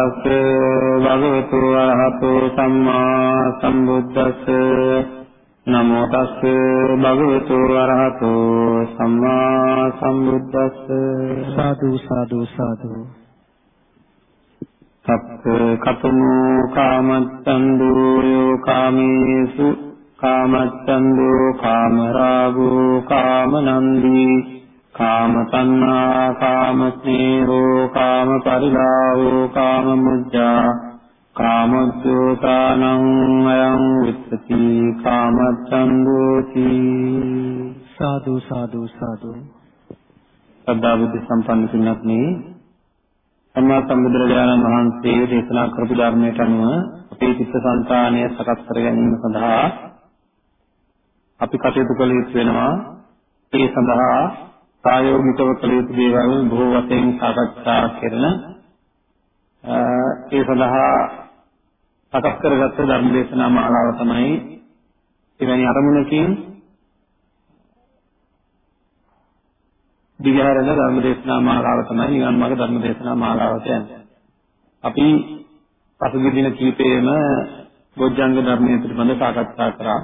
තස්ස භගවතු අරහතෝ සම්මා සම්බුද්දස්ස නමෝ තස්ස භගවතු අරහතෝ සම්මා සම්බුද්දස්ස සාදු සාදු සාදු සත්ත කතමෝ කාමච්ඡන්தோ යෝ කාමේසු කාමච්ඡන්தோ කාමරාගෝ කාමනන්දී කාමතණ්හා කාමස්නේහෝ කාමපරිලාහෝ කාමමුජ්ජා කාමද්දෝතානං අයං විත්තති කාමච්ඡන්தோති සාදු සාදු සාදු සද්ධා බුද්ධ සම්පන්න පින්වත්නි සම්මා සම්බුදුරජාණන් වහන්සේ දේශනා කරපු ධර්මයට අනුව අපේ චිත්තසංතානය සකස් කර ගැනීම සඳහා අපි කටයුතු කළ යුතු වෙනවා. ඒ සඳහා ප්‍රායෝගිකව කළ යුතු දේවල් බොහෝ වශයෙන් සාකච්ඡා කරන ඒ සඳහා සකස් කරගත්ත ධර්ම දේශනා මාලාව තමයි එවැනි අරමුණකින් දිගහැරෙන ධර්ම දේශනා මාලාව තමයි නිවන් මාර්ග ධර්ම දේශනා මාලාව කියන්නේ. අපි පසුගිය දින කීපෙම බොජ්ජංග ධර්මයේ පිළිබඳව සාකච්ඡා කරා.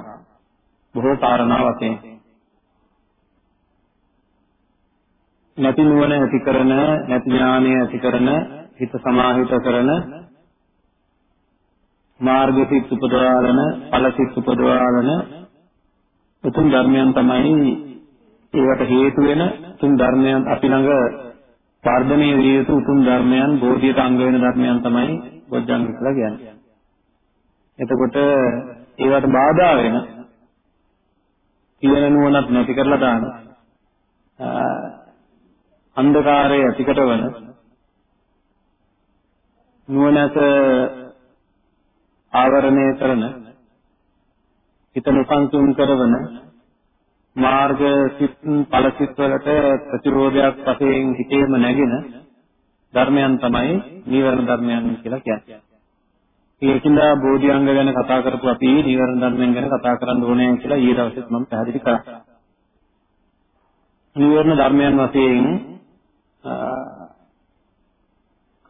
බොහෝ කාරණා වශයෙන් නැති නුවණ ඇති කරන නැති ඥානය ඇති කරන හිත සමාහිත කරන මාර්ග සිත් උපදවාලන ඵල සිත් උපදවාලන උතුම් ධර්මයන් තමයි ඒවට හේතු වෙන උතුම් ධර්මයන් අපි ළඟ වර්ධනය විය යුතු උතුම් ධර්මයන් බෝධියට අංග වෙන ධර්මයන් තමයි බොජ්ජංග කියලා කියන්නේ. එතකොට ඒවට බාධා වෙන කියන නුවණක් නැති කරලා දාන අන්ධකාරය ඇතිකටවන නුවණැස ආවරණය කරන හිත නොසන්සුන් කරන මාර්ග සිත් ඵල සිත් වලට ප්‍රතිරෝධයක් වශයෙන් හිතේම නැගෙන ධර්මයන් තමයි නීවරණ ධර්මයන් කියලා කියන්නේ. ඒකින්ද බෝධිඅංග ගැන කතා කරපු අපි නීවරණ ධර්මයන් ගැන කතා කරන්න ඕනේ කියලා ඊයේ දවසෙත් මම පැහැදිලි කරා. නීවරණ ධර්මයන් වශයෙන්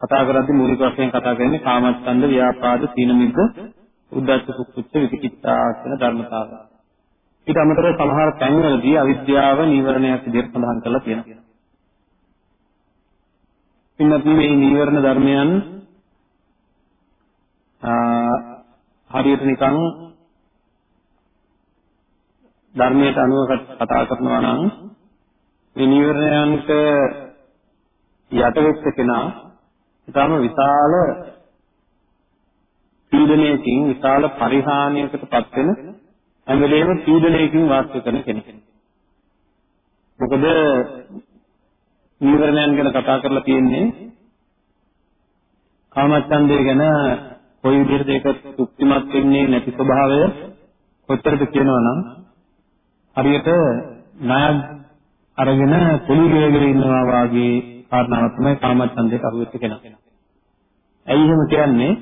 කතා කරද්දී මූලික වශයෙන් කතා කරන්නේ කාමච්ඡන්ද, ව්‍යාපාද, සීන මිද්ද, උද්ධච්ච කුච්ච විචිකිච්ඡා කියන ධර්මතාව. ඊට අමතරව සමහර තැන්වලදී අවිද්‍යාව නීවරණයක් විදිහට සඳහන් කරලා තියෙනවා. ඉන්නත් මේ නීවරණ ධර්මයන් හරියට නිකන් ධර්මයට අනුව කතා කරනවා නම් මේ නීවරණයන්ට යටවෙච්ච කෙනා ඊටම විශාල පීඩනයකින් විශාල පරිහානියකටපත් වෙන හැම වෙලේම පීඩනයකින් වාසය කරන කෙනෙක්. මොකද නීවරණයන් ගැන කතා කරලා තියෙන්නේ කාමච්ඡන්දය ගැන කොයි විදිහට ඒක තෘප්තිමත් වෙන්නේ නැති ස්වභාවය කොතරද කියනවනම් හරියට ණයක් අරගෙන පොලි ගෙවගෙන ඉන්නවා වාගේ කාරණාවක් තමයි කාමච්ඡන්දයට අහුවෙච්ච කෙනා. ඇයි එහෙම කියන්නේ?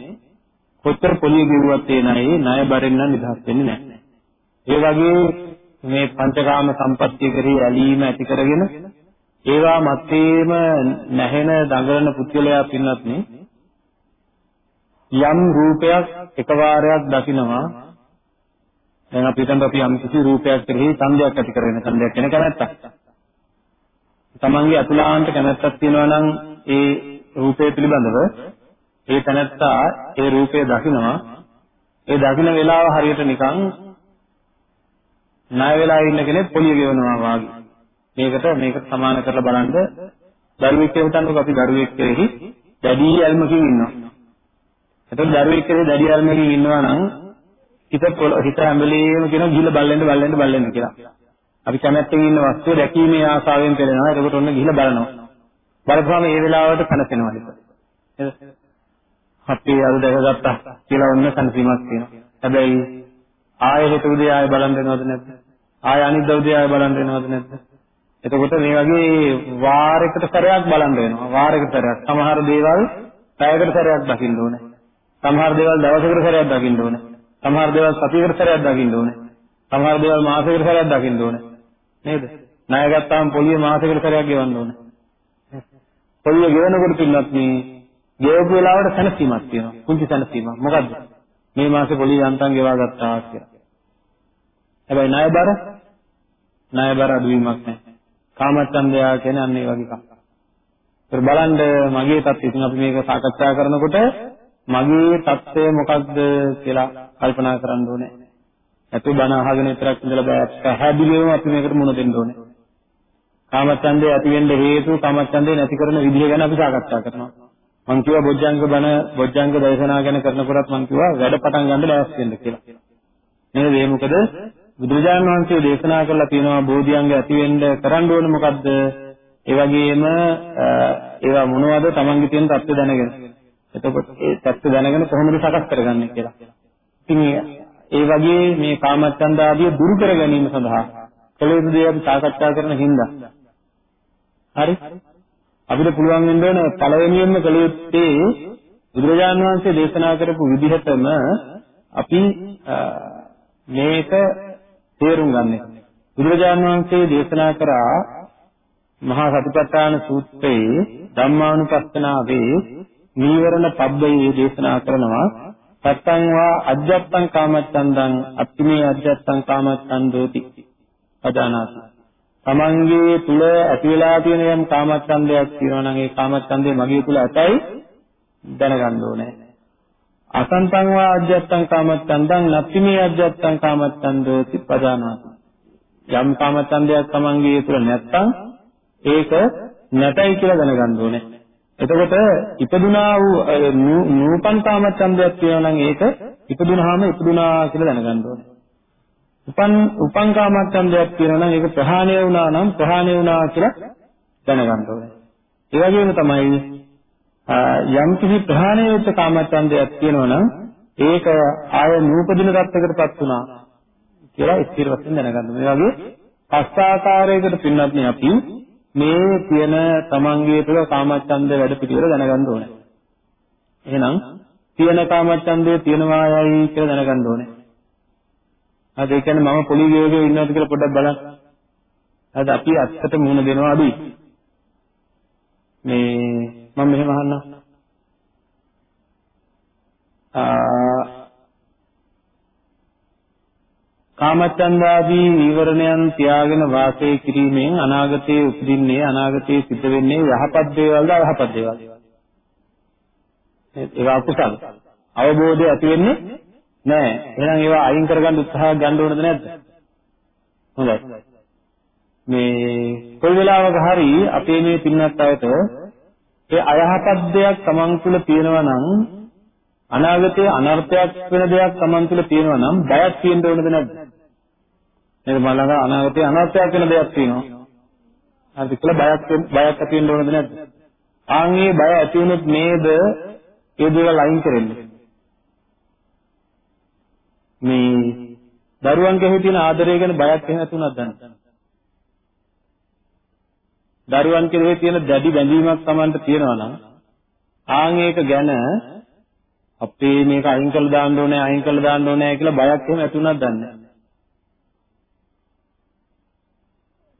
කොතර පොලිය ගෙවුවත් ඒ ණයේ ණය බරෙන් නම් නිදහස් වෙන්නේ නැහැ. ඒ වගේ මේ පංචකාම සම්පත්තිය කරේ ඇලීම ඇති කරගෙන ඒවා මැත්තේම නැහෙන දඟලන පුද්ගලයා පින්නත් නේ යම් රූපයක් එකවරයක් දකිනවා දැන් අපි හිතමු අපි යම් කිසි රූපයක් කෙරෙහි ඡන්දයක් ඇති කරගෙන ඡන්දයක් කියන කැමැත්තක් තමන්ගේ අතුලාන්ත කැමැත්තක් තියෙනවා නම් ඒ රූපය පිළිබඳව ඒ තැනත්තා ඒ රූපය දකිනවා ඒ දකින වෙලාව හරියට නිකන් ණය වෙලා ඉන්න කෙනෙක් පොලිය ගෙවනවා වාගේ මේකට මේකට සමාන කරලා බලන්න දරුවෙක් කියවතන්නකො අපි දරුවෙක් කෙරෙහි දැඩි ඇල්මකින් ඉන්නවා එතකොට දරුවෙක් කෙරේ දැඩි අරමුණකින් ඉන්නවා නම් හිත හිත හැම වෙලේම කියන ගිහිල්ලා බල්ලෙන්ද බල්ලෙන්ද බල්ලෙන්ද කියලා. අපි කැමැත්තෙන් ඉන්න වස්තුව දැකීමේ ආසාවෙන් පෙළෙනවා. එතකොට ඔන්න ගිහිල්ලා බලනවා. බලපුවාම ඒ වෙලාවට කනසෙනවා හිත. නේද? අපි අද දැකගත්තා කියලා ඔන්න සංසීමක් තියෙනවා. හැබැයි ආයෙ හිත උදේ ආයෙ බලන් දෙනවද නැද්ද? ආයෙ අනිද්දා උදේ ආයෙ බලන් දෙනවද නැද්ද? එතකොට මේ වගේ වාරයකට සැරයක් බලන් වෙනවා. වාරයකට සැරයක්. සමහර දේවල් පැයකට සැරයක් දකින්න ඕනේ. සමහර දේවල් දවසකට සැරයක් දකින්න ඕනේ. සමහර දේවල් සතියකට සැරයක් දකින්න ඕනේ. සමහර දේවල් මාසයකට සැරයක් දකින්න ඕනේ. නේද? ණය ගත්තාම පොලිය මාසෙකට සැරයක් ගෙවන්න ඕනේ. පොලිය ගෙවනකොට පින්නත් මේ ගෙවපු වෙලාවට සැනසීමක් තියෙනවා. කුංචි සැනසීමක්. මොකද්ද? මේ මාසේ පොලිය යන්තම් ගෙවා ගත්තා කියලා. හැබැයි ණයබර ණයබර අඩුවීමක් නැහැ. කාමච්ඡන්දයා කියන්නේ අන්න ඒ වගේ එකක්. ඒත් බලන්න මගේ තත්ත්වය ඉතින් අපි මේක සාකච්ඡා කරනකොට මගේ தත්ත්වය මොකක්ද කියලා කල්පනා කරන්න ඕනේ. නැතු බණ අහගෙන විතරක් ඉඳලා බෑ පැහැදිලිවම අපි මේකට මුණ දෙන්න ඕනේ. කාමච්ඡන්දේ ඇති වෙන්න හේතු කාමච්ඡන්දේ නැති කරන විදිහ ගැන අපි සාකච්ඡා කරනවා. මම කිව්වා බොජ්ජංග බණ බොජ්ජංග දේශනා ගැන කරනකොටත් මම කිව්වා වැඩ පටන් ගන්න ලෑස්ති වෙන්න කියලා. නේද? ඒ මොකද බුදුරජාණන් වහන්සේ දේශනා කළා තියෙනවා බෝධිඅංග ඇති වෙන්න කරන්න ඕනේ මොකද්ද? ඒ වගේම ඒවා මොනවද තමන්ගේ තියෙන தත්ත්ව දැනගෙන. එතකොට ඒ தත්ත්ව දැනගෙන කොහොමද සකස් කරගන්නේ කියලා. ඉතින් ඒ වගේ මේ කාමච්ඡන්ද ආදිය දුරු කර ගැනීම සඳහා කළ යුතු දේ අපි සාකච්ඡා කරන හින්දා. හරි? අපිට පුළුවන් වෙන්න ඕන පළවෙනියෙන්ම කළ යුත්තේ බුදුරජාණන් වහන්සේ දේශනා කරපු විදිහටම අපි මේක තේරුම් ගන්න. බුදුරජාණන් වහන්සේ දේශනා කරා මහා සතිපට්ඨාන සූත්‍රයේ ධම්මානුපස්සනාවේ නීවරණ පබ්බයේ දේශනා කරනවා. සත්තං වා අජ්ජත්තං කාමච්ඡන්දං අත්තිමේ අජ්ජත්තං කාමච්ඡන්දෝති. අදානාති. තමන්ගේ තුල ඇති වෙලා තියෙන යම් කාමච්ඡන්දයක් තියෙනවා නම් ඒ කාමච්ඡන්දේ මගේ තුල ඇතයි දැනගන්න ඕනේ අසන්තං වා අජ්ජත්තං කාමච්ඡන්දං නත්තිමේ අජ්ජත්තං කාමච්ඡන්දෝති පදානාති යම් කාමච්ඡන්දයක් තමන්ගේ තුල නැත්තම් ඒක නැතයි කියලා දැනගන්න ඕනේ. එතකොට ඉපදුනා වූ නූපන් කාමච්ඡන්දයක් තියෙනවා නම් ඒක ඉපදුනහම ඉපදුනා කියලා දැනගන්න ඕනේ. උපන් උපන් කාමච්ඡන්දයක් තියෙනවා නම් ඒක ප්‍රහාණය වුණා නම් ප්‍රහාණය වුණා කියලා දැනගන්න ඕනේ. ඒ වගේම තමයි යම් කිසි ප්‍රහාණය වෙච්ච කාමච්ඡන්දයක් තියෙනවා නම් ඒක ආය නූපදින තත්යකටපත් වුණා කියලා ස්ථිර වශයෙන් දැනගන්න. මේ වගේ පස් ආකාරයකට පින්නත් අපි මේ තියෙන තමන්ගේ තුළ කාමච්ඡන්ද වැඩ පිළිවෙල දැනගන්න ඕනේ. එහෙනම් තියෙන කාමච්ඡන්දේ තියෙනවායයි කියලා දැනගන්න ඕනේ. අද ඒ කියන්නේ මම පොලි ගේගේ ඉන්නවද කියලා පොඩ්ඩක් බලන්න. අද අපි අත්තට මුහුණ දෙනවා අඩුයි. මේ මම මෙහෙම අහන්නම්. ආ කාමච්ඡන්දාදී නීවරණයන් තියාගෙන වාසය කිරීමෙන් අනාගතයේ උපදින්නේ අනාගතයේ සිද්ධ වෙන්නේ යහපත් දේවල්ද අයහපත් දේවල්ද ඒවා අකුසල අවබෝධය ඇති වෙන්නේ නැහැ එහෙනම් ඒවා අයින් කරගන්න උත්සාහ ගන්න ඕනද නැද්ද හොඳයි මේ කොයි වෙලාවක හරි අපේ මේ පින්නත් අයට ඒ අයහපත් දෙයක් Taman තුල තියෙනවා නම් අනාගතයේ අනර්ථයක් වෙන දෙයක් Taman තුල තියෙනවා නම් බයක් තියෙන්න ඕනද නැද්ද? නේද මලඟ අනාගතයේ අනර්ථයක් වෙන දෙයක් තියෙනවා. හරිද කියලා බයක් බයක් ඇති වෙන්න ඕනද නැද්ද? ආන්ගේ බය ඇති වුණොත් නේද ඒ දේවල් අයින් කරන්නේ. මේ දරුවන් කෙරෙහි තියෙන ආදරය ගැන බයක් එහෙම නැතුණත් දන්න. දරුවන් කෙරෙහි තියෙන දැඩි බැඳීමක් Tamanට තියෙනවා නම් ආන් ඒක ගැන අපේ මේක අයින් කරලා දාන්න ඕනේ අයින් කරලා දාන්න ඕනේ කියලා බයක් එහෙම ඇතුණක් දන්නේ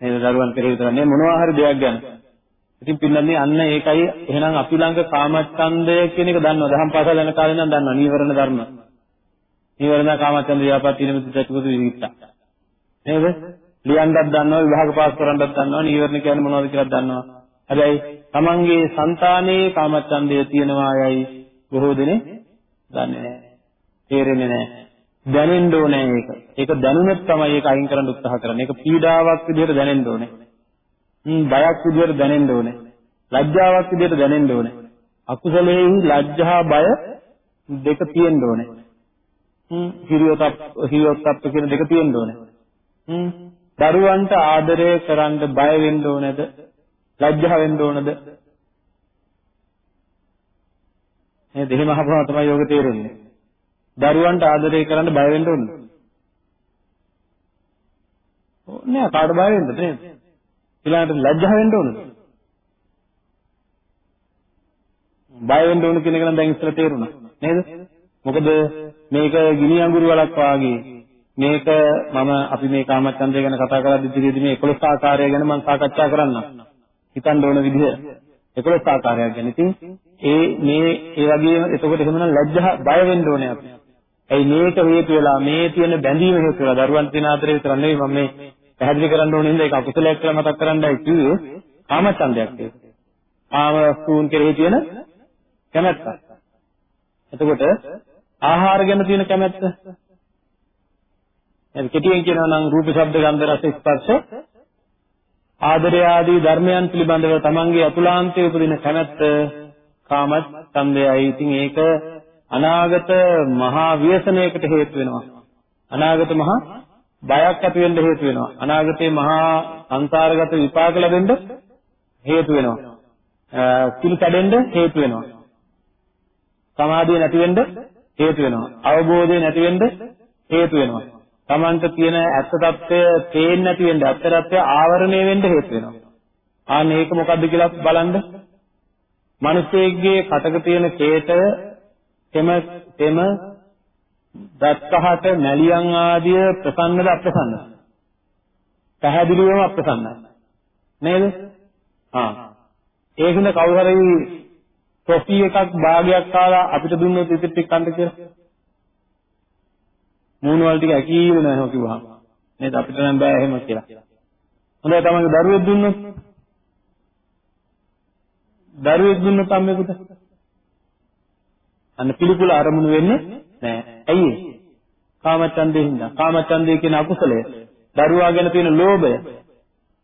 නේද දරුවන් කෙරේ විතර නේ මොනවා හරි දෙයක් ගැන. ඉතින් පින්නන්නේ අන්න ඒකයි එහෙනම් අපි ළඟ කාමච්ඡන්දය කියන එක දන්නවා. දහම් පාසල් යන කාලේ නම් දන්නවා නීවරණ ධර්ම. නීවරණ කාමච්ඡන්ද ව්‍යාපාර තින මිත්‍ර චතුපති විවික්ත නේද ලියන්නත් දන්නවා විභාග පාස් කරන්නත් දන්නවා නීවරණ කියන්නේ මොනවද කියලා දන්නවා හැබැයි තමන්ගේ సంతානයේ කාමච්ඡන්දය තියෙනවා යයි බොහෝ දෙනෙක් දන්නේ නැහැ. තේරෙන්නේ නැහැ. දැනෙන්න ඕනේ ඒක. ඒක දැනුනොත් තමයි ඒක අයින් කරන්න උත්සාහ කරන්නේ. ඒක පීඩාවක් විදිහට දැනෙන්න ඕනේ. හ්ම් බයක් විදිහට දැනෙන්න ඕනේ. ලැජ්ජාවක් විදිහට දැනෙන්න ඕනේ. අකුසලයේ ලැජ්ජා බය දෙක තියෙන්න ඕනේ. හ්ම් හිරියොත් හිරියොත් කියන දෙක තියෙන්න ඕනේ. හ්ම් දරුවන්ට ආදරය කරන්න බය වෙන්න ඕනේද? ලැජ්ජා වෙන්න ඕනේද? නේද? එහෙම අහපුවම තමයි යෝග තේරෙන්නේ. දරුවන්ට ආදරය කරන්න බය වෙන්න ඕනද? නෑ කාට බය වෙන්නද නේද? ඊළඟට ලැජ්ජා වෙන්න ඕනද? බය වෙන්න ඕන කියන එක නම් දැන් ඉස්සර තේරුණා නේද? මොකද මේක ගිනි අඟුරු වලක් වාගේ මේක මම අපි මේ කාමච්ඡන්දය ගැන කතා කරද්දී ඉදිරියේදී මේ 11 ආකාරය ගැන මම සාකච්ඡා කරන්නම්. හිතන්න ඕන විදිහ 11 ආකාරයක් ගැන. ඉතින් ඒ මේ ඒ වගේම එතකොට එහෙමනම් ලැජ්ජා බය වෙන්න ඕනේ අපි. ඇයි මේක හේතු වෙලා මේ තියෙන බැඳීම හේතු වෙලා දරුවන් තින ආදරේ විතර නෙවෙයි මම මේ පැහැදිලි කරන්න ඕනේ නේද ඒක අකුසලයක් කියලා මතක් කරන්නයි කිව්වේ කාමච්ඡන්දයක් ඒක. කාම වස්තුන් කෙරෙහි තියෙන කැමැත්ත. එතකොට ආහාර ගැන තියෙන කැමැත්ත. එහෙනම් කෙටියෙන් කියනවා නම් රූප, ශබ්ද, ගන්ධ, රස, ස්පර්ශ ආදරය ආදී ධර්මයන් පිළිබඳව තමන්ගේ අතුලාන්තයේ උපදින කැමැත්ත කාමච්ඡන්දයයි. ඉතින් ඒක අනාගත මහා ව්‍යසනයකට හේතු වෙනවා. අනාගත මහා බයක් ඇති වෙන්න හේතු වෙනවා. අනාගතේ මහා සංසාරගත විපාක ලැබෙන්න හේතු වෙනවා. සිල් කැඩෙන්න හේතු වෙනවා. සමාධිය නැති වෙන්න හේතු වෙනවා. අවබෝධය නැති වෙන්න හේතු වෙනවා. Tamanta තියෙන ඇත්ත తත්වය පේන්නේ නැති වෙන්න, ඇත්ත తත්වය ආවරණය වෙන්න හේතු වෙනවා. ආන්න ඒක මොකද්ද කියලා බලන්න. මිනිසෙක්ගේ කටක තියෙන කේතය තෙම තෙම දත්කහට මැලියන් ආදිය ප්‍රසන්නද අප්‍රසන්නද? පැහැදිලිවම අප්‍රසන්නයි. නේද? ආ. ඒකින කවුරු හරි ටොෆි එකක් භාගයක් කාලා අපිට දුන්නොත් ඉතින් ටික කන්න කියලා. මූණ වල ටික ඇකීල නැහැ කිව්වහම. නේද අපිට නම් බෑ එහෙම කියලා. හොඳයි තමන්ගේ දරුවෙක් දුන්නොත් දරුවෙක් දුන්නොත් අම්මෙකුට අන්න පිළිකුල අරමුණු වෙන්නේ නැහැ. ඇයි ඒ? කාමචන්දේ හින්දා. කාමචන්දේ කියන අකුසලය. දරුවා ගැන තියෙන ලෝභය.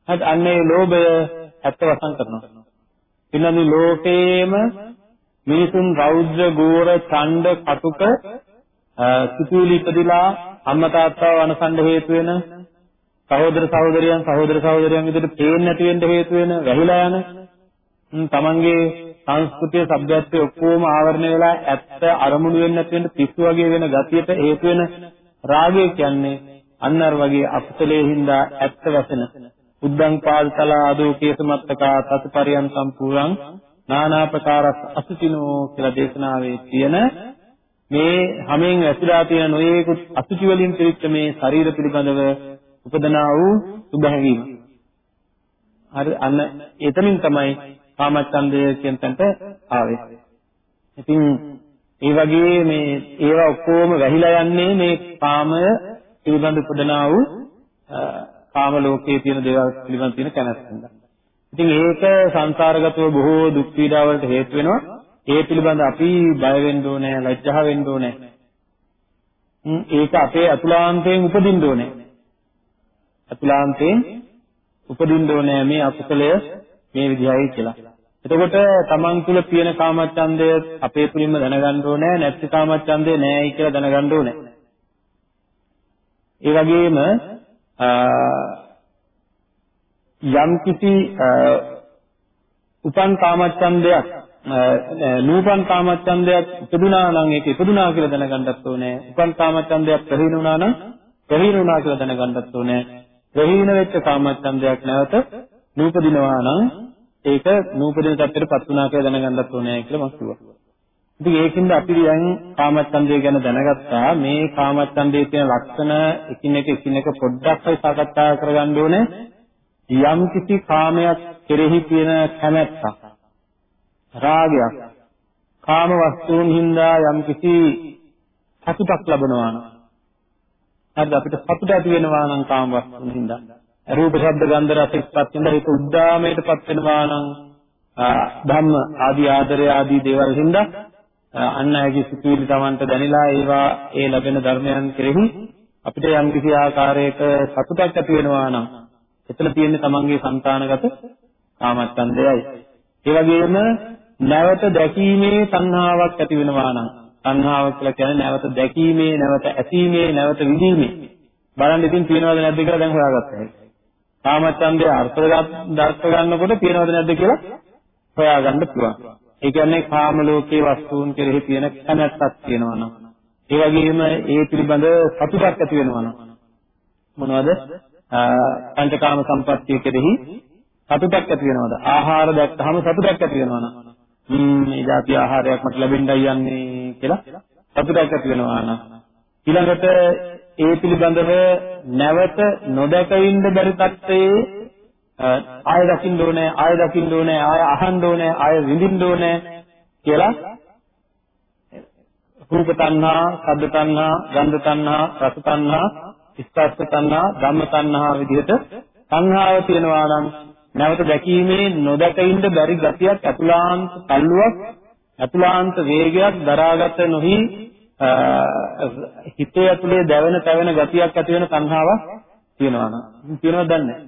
හරි අන්න ඒ ලෝභය ඇත්ත වසන් කරනවා. ඊළඟ ලෝකේම මිනිසුන් රෞද්‍ර ගෝර ඡණ්ඩ කටුක සිතුවිලි ඉපදිලා අම්මා තාත්තා වනසන්න හේතු වෙන සහෝදර සහෝදරියන් සහෝදර සහෝදරයන් විදිහට පේන්නේ නැති වෙන්න හේතු වෙන වැහිලා යන තමන්ගේ සංස්කෘතිය සભ્યත්වයේ ඔක්කොම ආවරණය වෙලා ඇත්ත අරමුණු වෙන්නේ නැති වෙන පිස්සු වගේ වෙන ගතියට හේතු වෙන රාගය කියන්නේ අන්න අර වගේ අකුසලයේ හින්දා ඇත්ත වැසෙන උද්දං පාල්තලා ආදෝ කේසමත්තකා තත්පරියන් සම්පූර්ණං නානා ප්‍රකාර අසුචිනෝ කියලා දේශනාවේ තියෙන මේ හැමෙන් ඇතිලා තියෙන නොයේකුත් අසුචි වලින් පිරිච්ච මේ ශරීර පිළිබඳව උපදනා වූ සුභහැඟීම. හරි අන්න එතනින් තමයි කාමච්ඡන්දය කියන තැනට ආවේ. ඉතින් ඒ වගේ මේ ඒවා ඔක්කොම වැහිලා යන්නේ මේ කාමය පිළිබඳ උපදනා වූ කාම ලෝකයේ තියෙන දේවල් පිළිබඳ තියෙන කැමැත්තෙන්ද. ඉතින් ඒක සංසාරගතව බොහෝ දුක් පීඩා වලට හේතු වෙනවා. ඒ පිළිබඳ අපි බය වෙන්න ඕනේ, ලැජ්ජා වෙන්න ඕනේ. ඒක අපේ අතුලාන්තයෙන් උපදින්න ඕනේ. අතුලාන්තයෙන් උපදින්න ඕනේ මේ අකුසලය මේ විදිහයි කියලා. එතකොට තමන් තුළ තියෙන කාමච්ඡන්දය අපේ තුලින්ම දැනගන්න ඕනේ නැත්නම් කාමච්ඡන්දය නෑයි කියලා දැනගන්න ඕනේ. ඒ වගේම යම් කිසි උපන් කාමච්ඡන්දයක් නූපන් කාමච්ඡන්දයක් ඉපදුනා නම් ඒක ඉපදුනා කියලා දැනගන්නත් ඕනේ. උපන් කාමච්ඡන්දයක් ප්‍රහීන වුණා නම් ප්‍රහීන වුණා කියලා දැනගන්නත් ඕනේ. ප්‍රහීන වෙච්ච කාමච්ඡන්දයක් නැවත නූපදිනවා නම් ඒක නූපදින තත්ත්වයටපත් වුණා කියලා දැනගන්නත් ඕනේ කියලා මම කිව්වා. ඉතින් ඒකින්ද අපි දැන් කාමච්ඡන්දය ගැන දැනගත්තා මේ කාමච්ඡන්දයේ තියෙන ලක්ෂණ එකින් එක එකින් එක පොඩ්ඩක් හරි සාකච්ඡා කරගන්න ඕනේ යම් කිසි කාමයක් කෙරෙහි තියෙන කැමැත්තක් රාගයක් කාම වස්තුන් හින්දා යම් කිසි සතුටක් ලබනවා නම් හරිද? අපිට සතුට ඇති වෙනවා නම් කාම වස්තුන් හින්දා. රූප ශබ්ද ගන්ධ රස ස්පර්ශ හින්දා ඒක උද්දාමයටපත් වෙනවා නම් ධම්ම ආදී ආදරය ආදී දේවල් හින්දා අන්න ඇගේ සිතුවිලි Tamanට දැනিলা ඒවා ඒ ලැබෙන ධර්මයන් කෙරෙහි අපිට යම් කිසි ආකාරයක සතුටක් ඇති වෙනවා නම් එතන තියෙන්නේ තමන්ගේ సంతානගත කාමච්ඡන්දයයි. ඒ වගේම නැවත දැකීමේ සංහාවක් ඇති වෙනවා නම් සංහාව කියලා කියන්නේ නැවත දැකීමේ, නැවත ඇසීමේ, නැවත විඳීමේ. බලන්න ඉතින් තියෙනවද නැද්ද කියලා දැන් හොයාගත්තා. කාමච්ඡන්දය අර්ථ දර්ශ ගන්නකොට තියෙනවද නැද්ද කියලා හොයාගන්න පුළුවන්. ඒ කියන්නේ කාම ලෝකයේ වස්තුන් කෙරෙහි තියෙන කැමැත්තක් තියෙනවා නම් ඒ වගේම ඒ පිළිබඳ සතුටක් ඇති වෙනවා නම් මොනවද පංචකාම සම්පත්තිය කෙරෙහි සතුටක් ඇති වෙනවද? ආහාර දැක්කහම සතුටක් ඇති වෙනවා නම් මේ જાති ආහාරයක් මට ලැබෙන්නයි යන්නේ කියලා සතුටක් ඇති වෙනවා නම් ඊළඟට ඒ පිළිබඳව නැවත නොදැක ඉන්න බැරි තත්ත්වයේ ආය දකින්න ඕනේ ආය දකින්න ඕනේ ආය අහන්න ඕනේ ආය විඳින්න ඕනේ කියලා රූප තණ්හා, ශබ්ද තණ්හා, ගන්ධ තණ්හා, රස තණ්හා, ස්පර්ශ තණ්හා, ධම්ම තණ්හා විදිහට තණ්හාව තියෙනවා නම් නැවත දැකීමේ නොදැක ඉන්න බැරි ගතියක් අතුලාන්ත තල්ලුවක් අතුලාන්ත වේගයක් දරාගත නොහි හිතේ ඇතුලේ දැවෙන තැවෙන ගතියක් ඇති වෙන තණ්හාවක් තියෙනවා නම්. තියෙනවද දන්නේ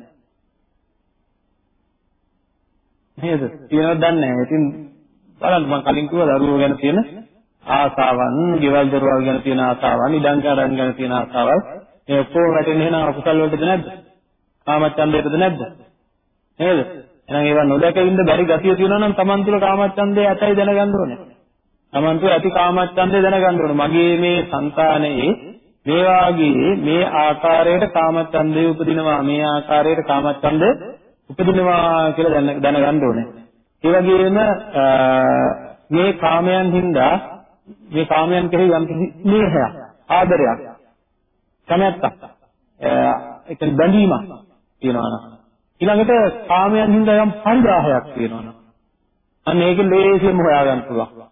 නේද? තියෙනවද දන්නේ නැහැ. ඉතින් බලන්න මම කලින් කිව්වා දරුවෝ ගැන තියෙන ආසාවන්, ගෙවල් දොරවල් ගැන තියෙන ආසාවන්, ඉඩම් කඩම් ගැන තියෙන ආසාවල්. මේ ඔක්කොම වැටෙන්නේ එහෙනම් අකුසල් වලටද නැද්ද? කාමච්ඡන්දයටද නැද්ද? නේද? එහෙනම් ඒවා නොදැක ඉන්න බැරි ගතිය තියෙනවා නම් Taman තුල කාමච්ඡන්දය ඇතයි දැනගන්න ඕනේ. Taman තුල ඇති කාමච්ඡන්දය දැනගන්න ඕනේ. මගේ මේ సంతානයේ මේ වාගේ මේ ආකාරයට කාමච්ඡන්දය උපදිනවා මේ ආකාරයට කාමච්ඡන්දය උපදිනවා කියලා දැනගන්න ඕනේ. ඒ වගේම මේ කාමයන් හින්දා මේ කාමයන් කෙරෙහි යම් කිසි ස්නේහයක් ආදරයක් කැමැත්තක් ඒ කියන්නේ බැඳීමක් තියෙනවා නම්. ඊළඟට කාමයන් හින්දා යම් පරිග්‍රහයක් තියෙනවා නම්. අන්න ඒක ලේසියෙන්ම හොයාගන්න පුළුවන්.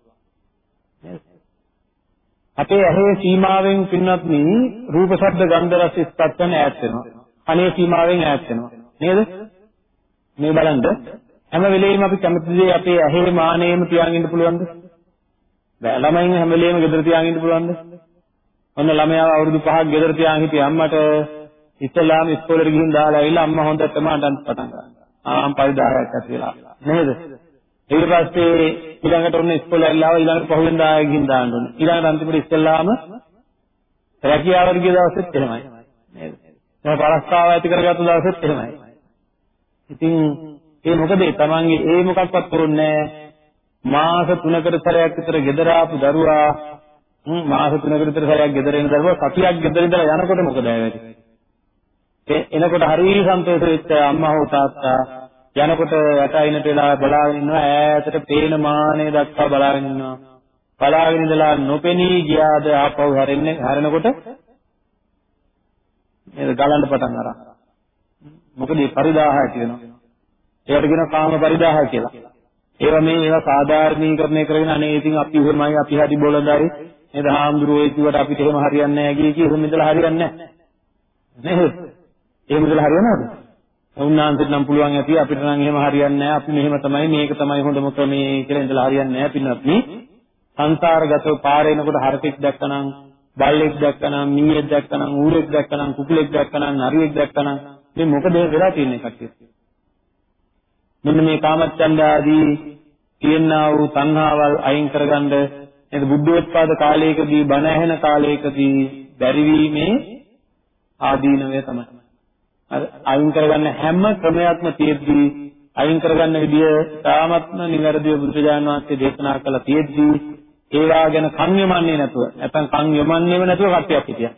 අපේ ඇහි සීමාවෙන් පින්නත් නී රූප ශබ්ද ගන්ධ රස ස්පර්ශන ඈත් වෙනවා. අනේ සීමාවෙන් ඈත් වෙනවා. නේද? මේ බලන්න. හැම වෙලෙම අපි කැමති දේ අපේ ඇහි මානෙම තියාගෙන ඉන්න පුළුවන්ද? බෑ. ළමයින් හැම වෙලේම ගෙදර තියාගෙන ඉන්න පුළුවන්ද? ඔන්න ළමයාව අවුරුදු 5ක් ගෙදර තියාගෙන හිටිය අම්මට ඉස්ලාම ඉස්කෝලේට ගිහින් දාලා ඇවිල්ලා අම්මා හොඳටම අඬන්න පටන් ගන්නවා. ආම් පරිදාහයක් ඇති වෙලා. නේද? ඊට පස්සේ ඊළඟට ඔන්න ඉස්කෝලේ ඇවිල්ලා ඊළඟට පහුවෙන් දාය ගිහින් දාන්න ඕනේ. ඊළඟට අන්තිමට ඉස්ලාම රැකියාවට ගිය දවසෙත් එහෙමයි. නේද? දැන් පරස්තාව ඇති කරගත්ත දවසෙත් එහෙමයි. ඉතින් ඒ මොකද තමන්ගේ ඒ මොකක්වත් කරුන්නේ නැහැ. මාස 3කට සැරයක් විතර ගෙදර ආපු දරුවා මාස 3කට විතර සැරයක් ගෙදර එන දරුවා සතියක් ගෙදර ඉඳලා යනකොට මොකද වෙන්නේ? ඒ එනකොට හරිය සන්තෝෂ වෙච්ච අම්මා හෝ තාත්තා යනකොට යටයිනට වෙලා බලාගෙන ඉන්නවා ඈතට පේන මානෙ දක්වා බලාගෙන ඉන්නවා. බලාගෙන ඉඳලා නොපෙනී ගියාද ආපහු හැරෙන්නේ හැරෙනකොට නේද ගලන්න පටන් අරන්. මොකද මේ පරිදාහ ඇති වෙනවා. ඒකට කියනවා කාම පරිදාහ කියලා. ඒවා මේ ඒවා සාධාරණීකරණය කරගෙන අනේ ඉතින් අපි එහෙමයි අපි හරි බොළඳයි නේද? හාමුදුරුවෝ කිව්වට අපිට එහෙම හරියන්නේ නැහැ කිය කී එහෙම ඉඳලා හරියන්නේ නැහැ. නේද? එහෙම ඉඳලා හරියනවද? උන්වහන්සේට නම් පුළුවන් ඇති අපිට නම් එහෙම හරියන්නේ නැහැ. අපි මෙහෙම තමයි මේක තමයි හොඳම ක්‍රමේ කියලා ඉඳලා හරියන්නේ නැහැ පින්නත් මේ සංසාරගතව පාරේනකොට හරකෙක් දැක්කනම් බල්ලෙක් දැක්කනම් මීයෙක් දැක්කනම් ඌරෙක් දැක්කනම් කුකුලෙක් දැක්කනම් නරියෙක් දැක්කනම් මේ මොකද වෙලා තියෙන්නේ කට්ටිය? මෙන්න මේ කාමච්ඡන්ද ආදී තියෙනා වූ තණ්හාවල් අයින් කරගන්න නේද බුද්ධෝත්පාද කාලයකදී බණ ඇහෙන කාලයකදී බැරිවීමේ ආදීනවය තමයි. අර අයින් කරගන්න හැම ක්‍රමයක්ම තියෙද්දී අයින් කරගන්න විදිය තාමත්ම නිවැරදිව බුදුරජාණන් වහන්සේ දේශනා කළා තියෙද්දී ඒවා ගැන කන් යොමන්නේ නැතුව නැත්නම් කන් යොමන්නේම නැතුව කට්ටියක් හිටියා.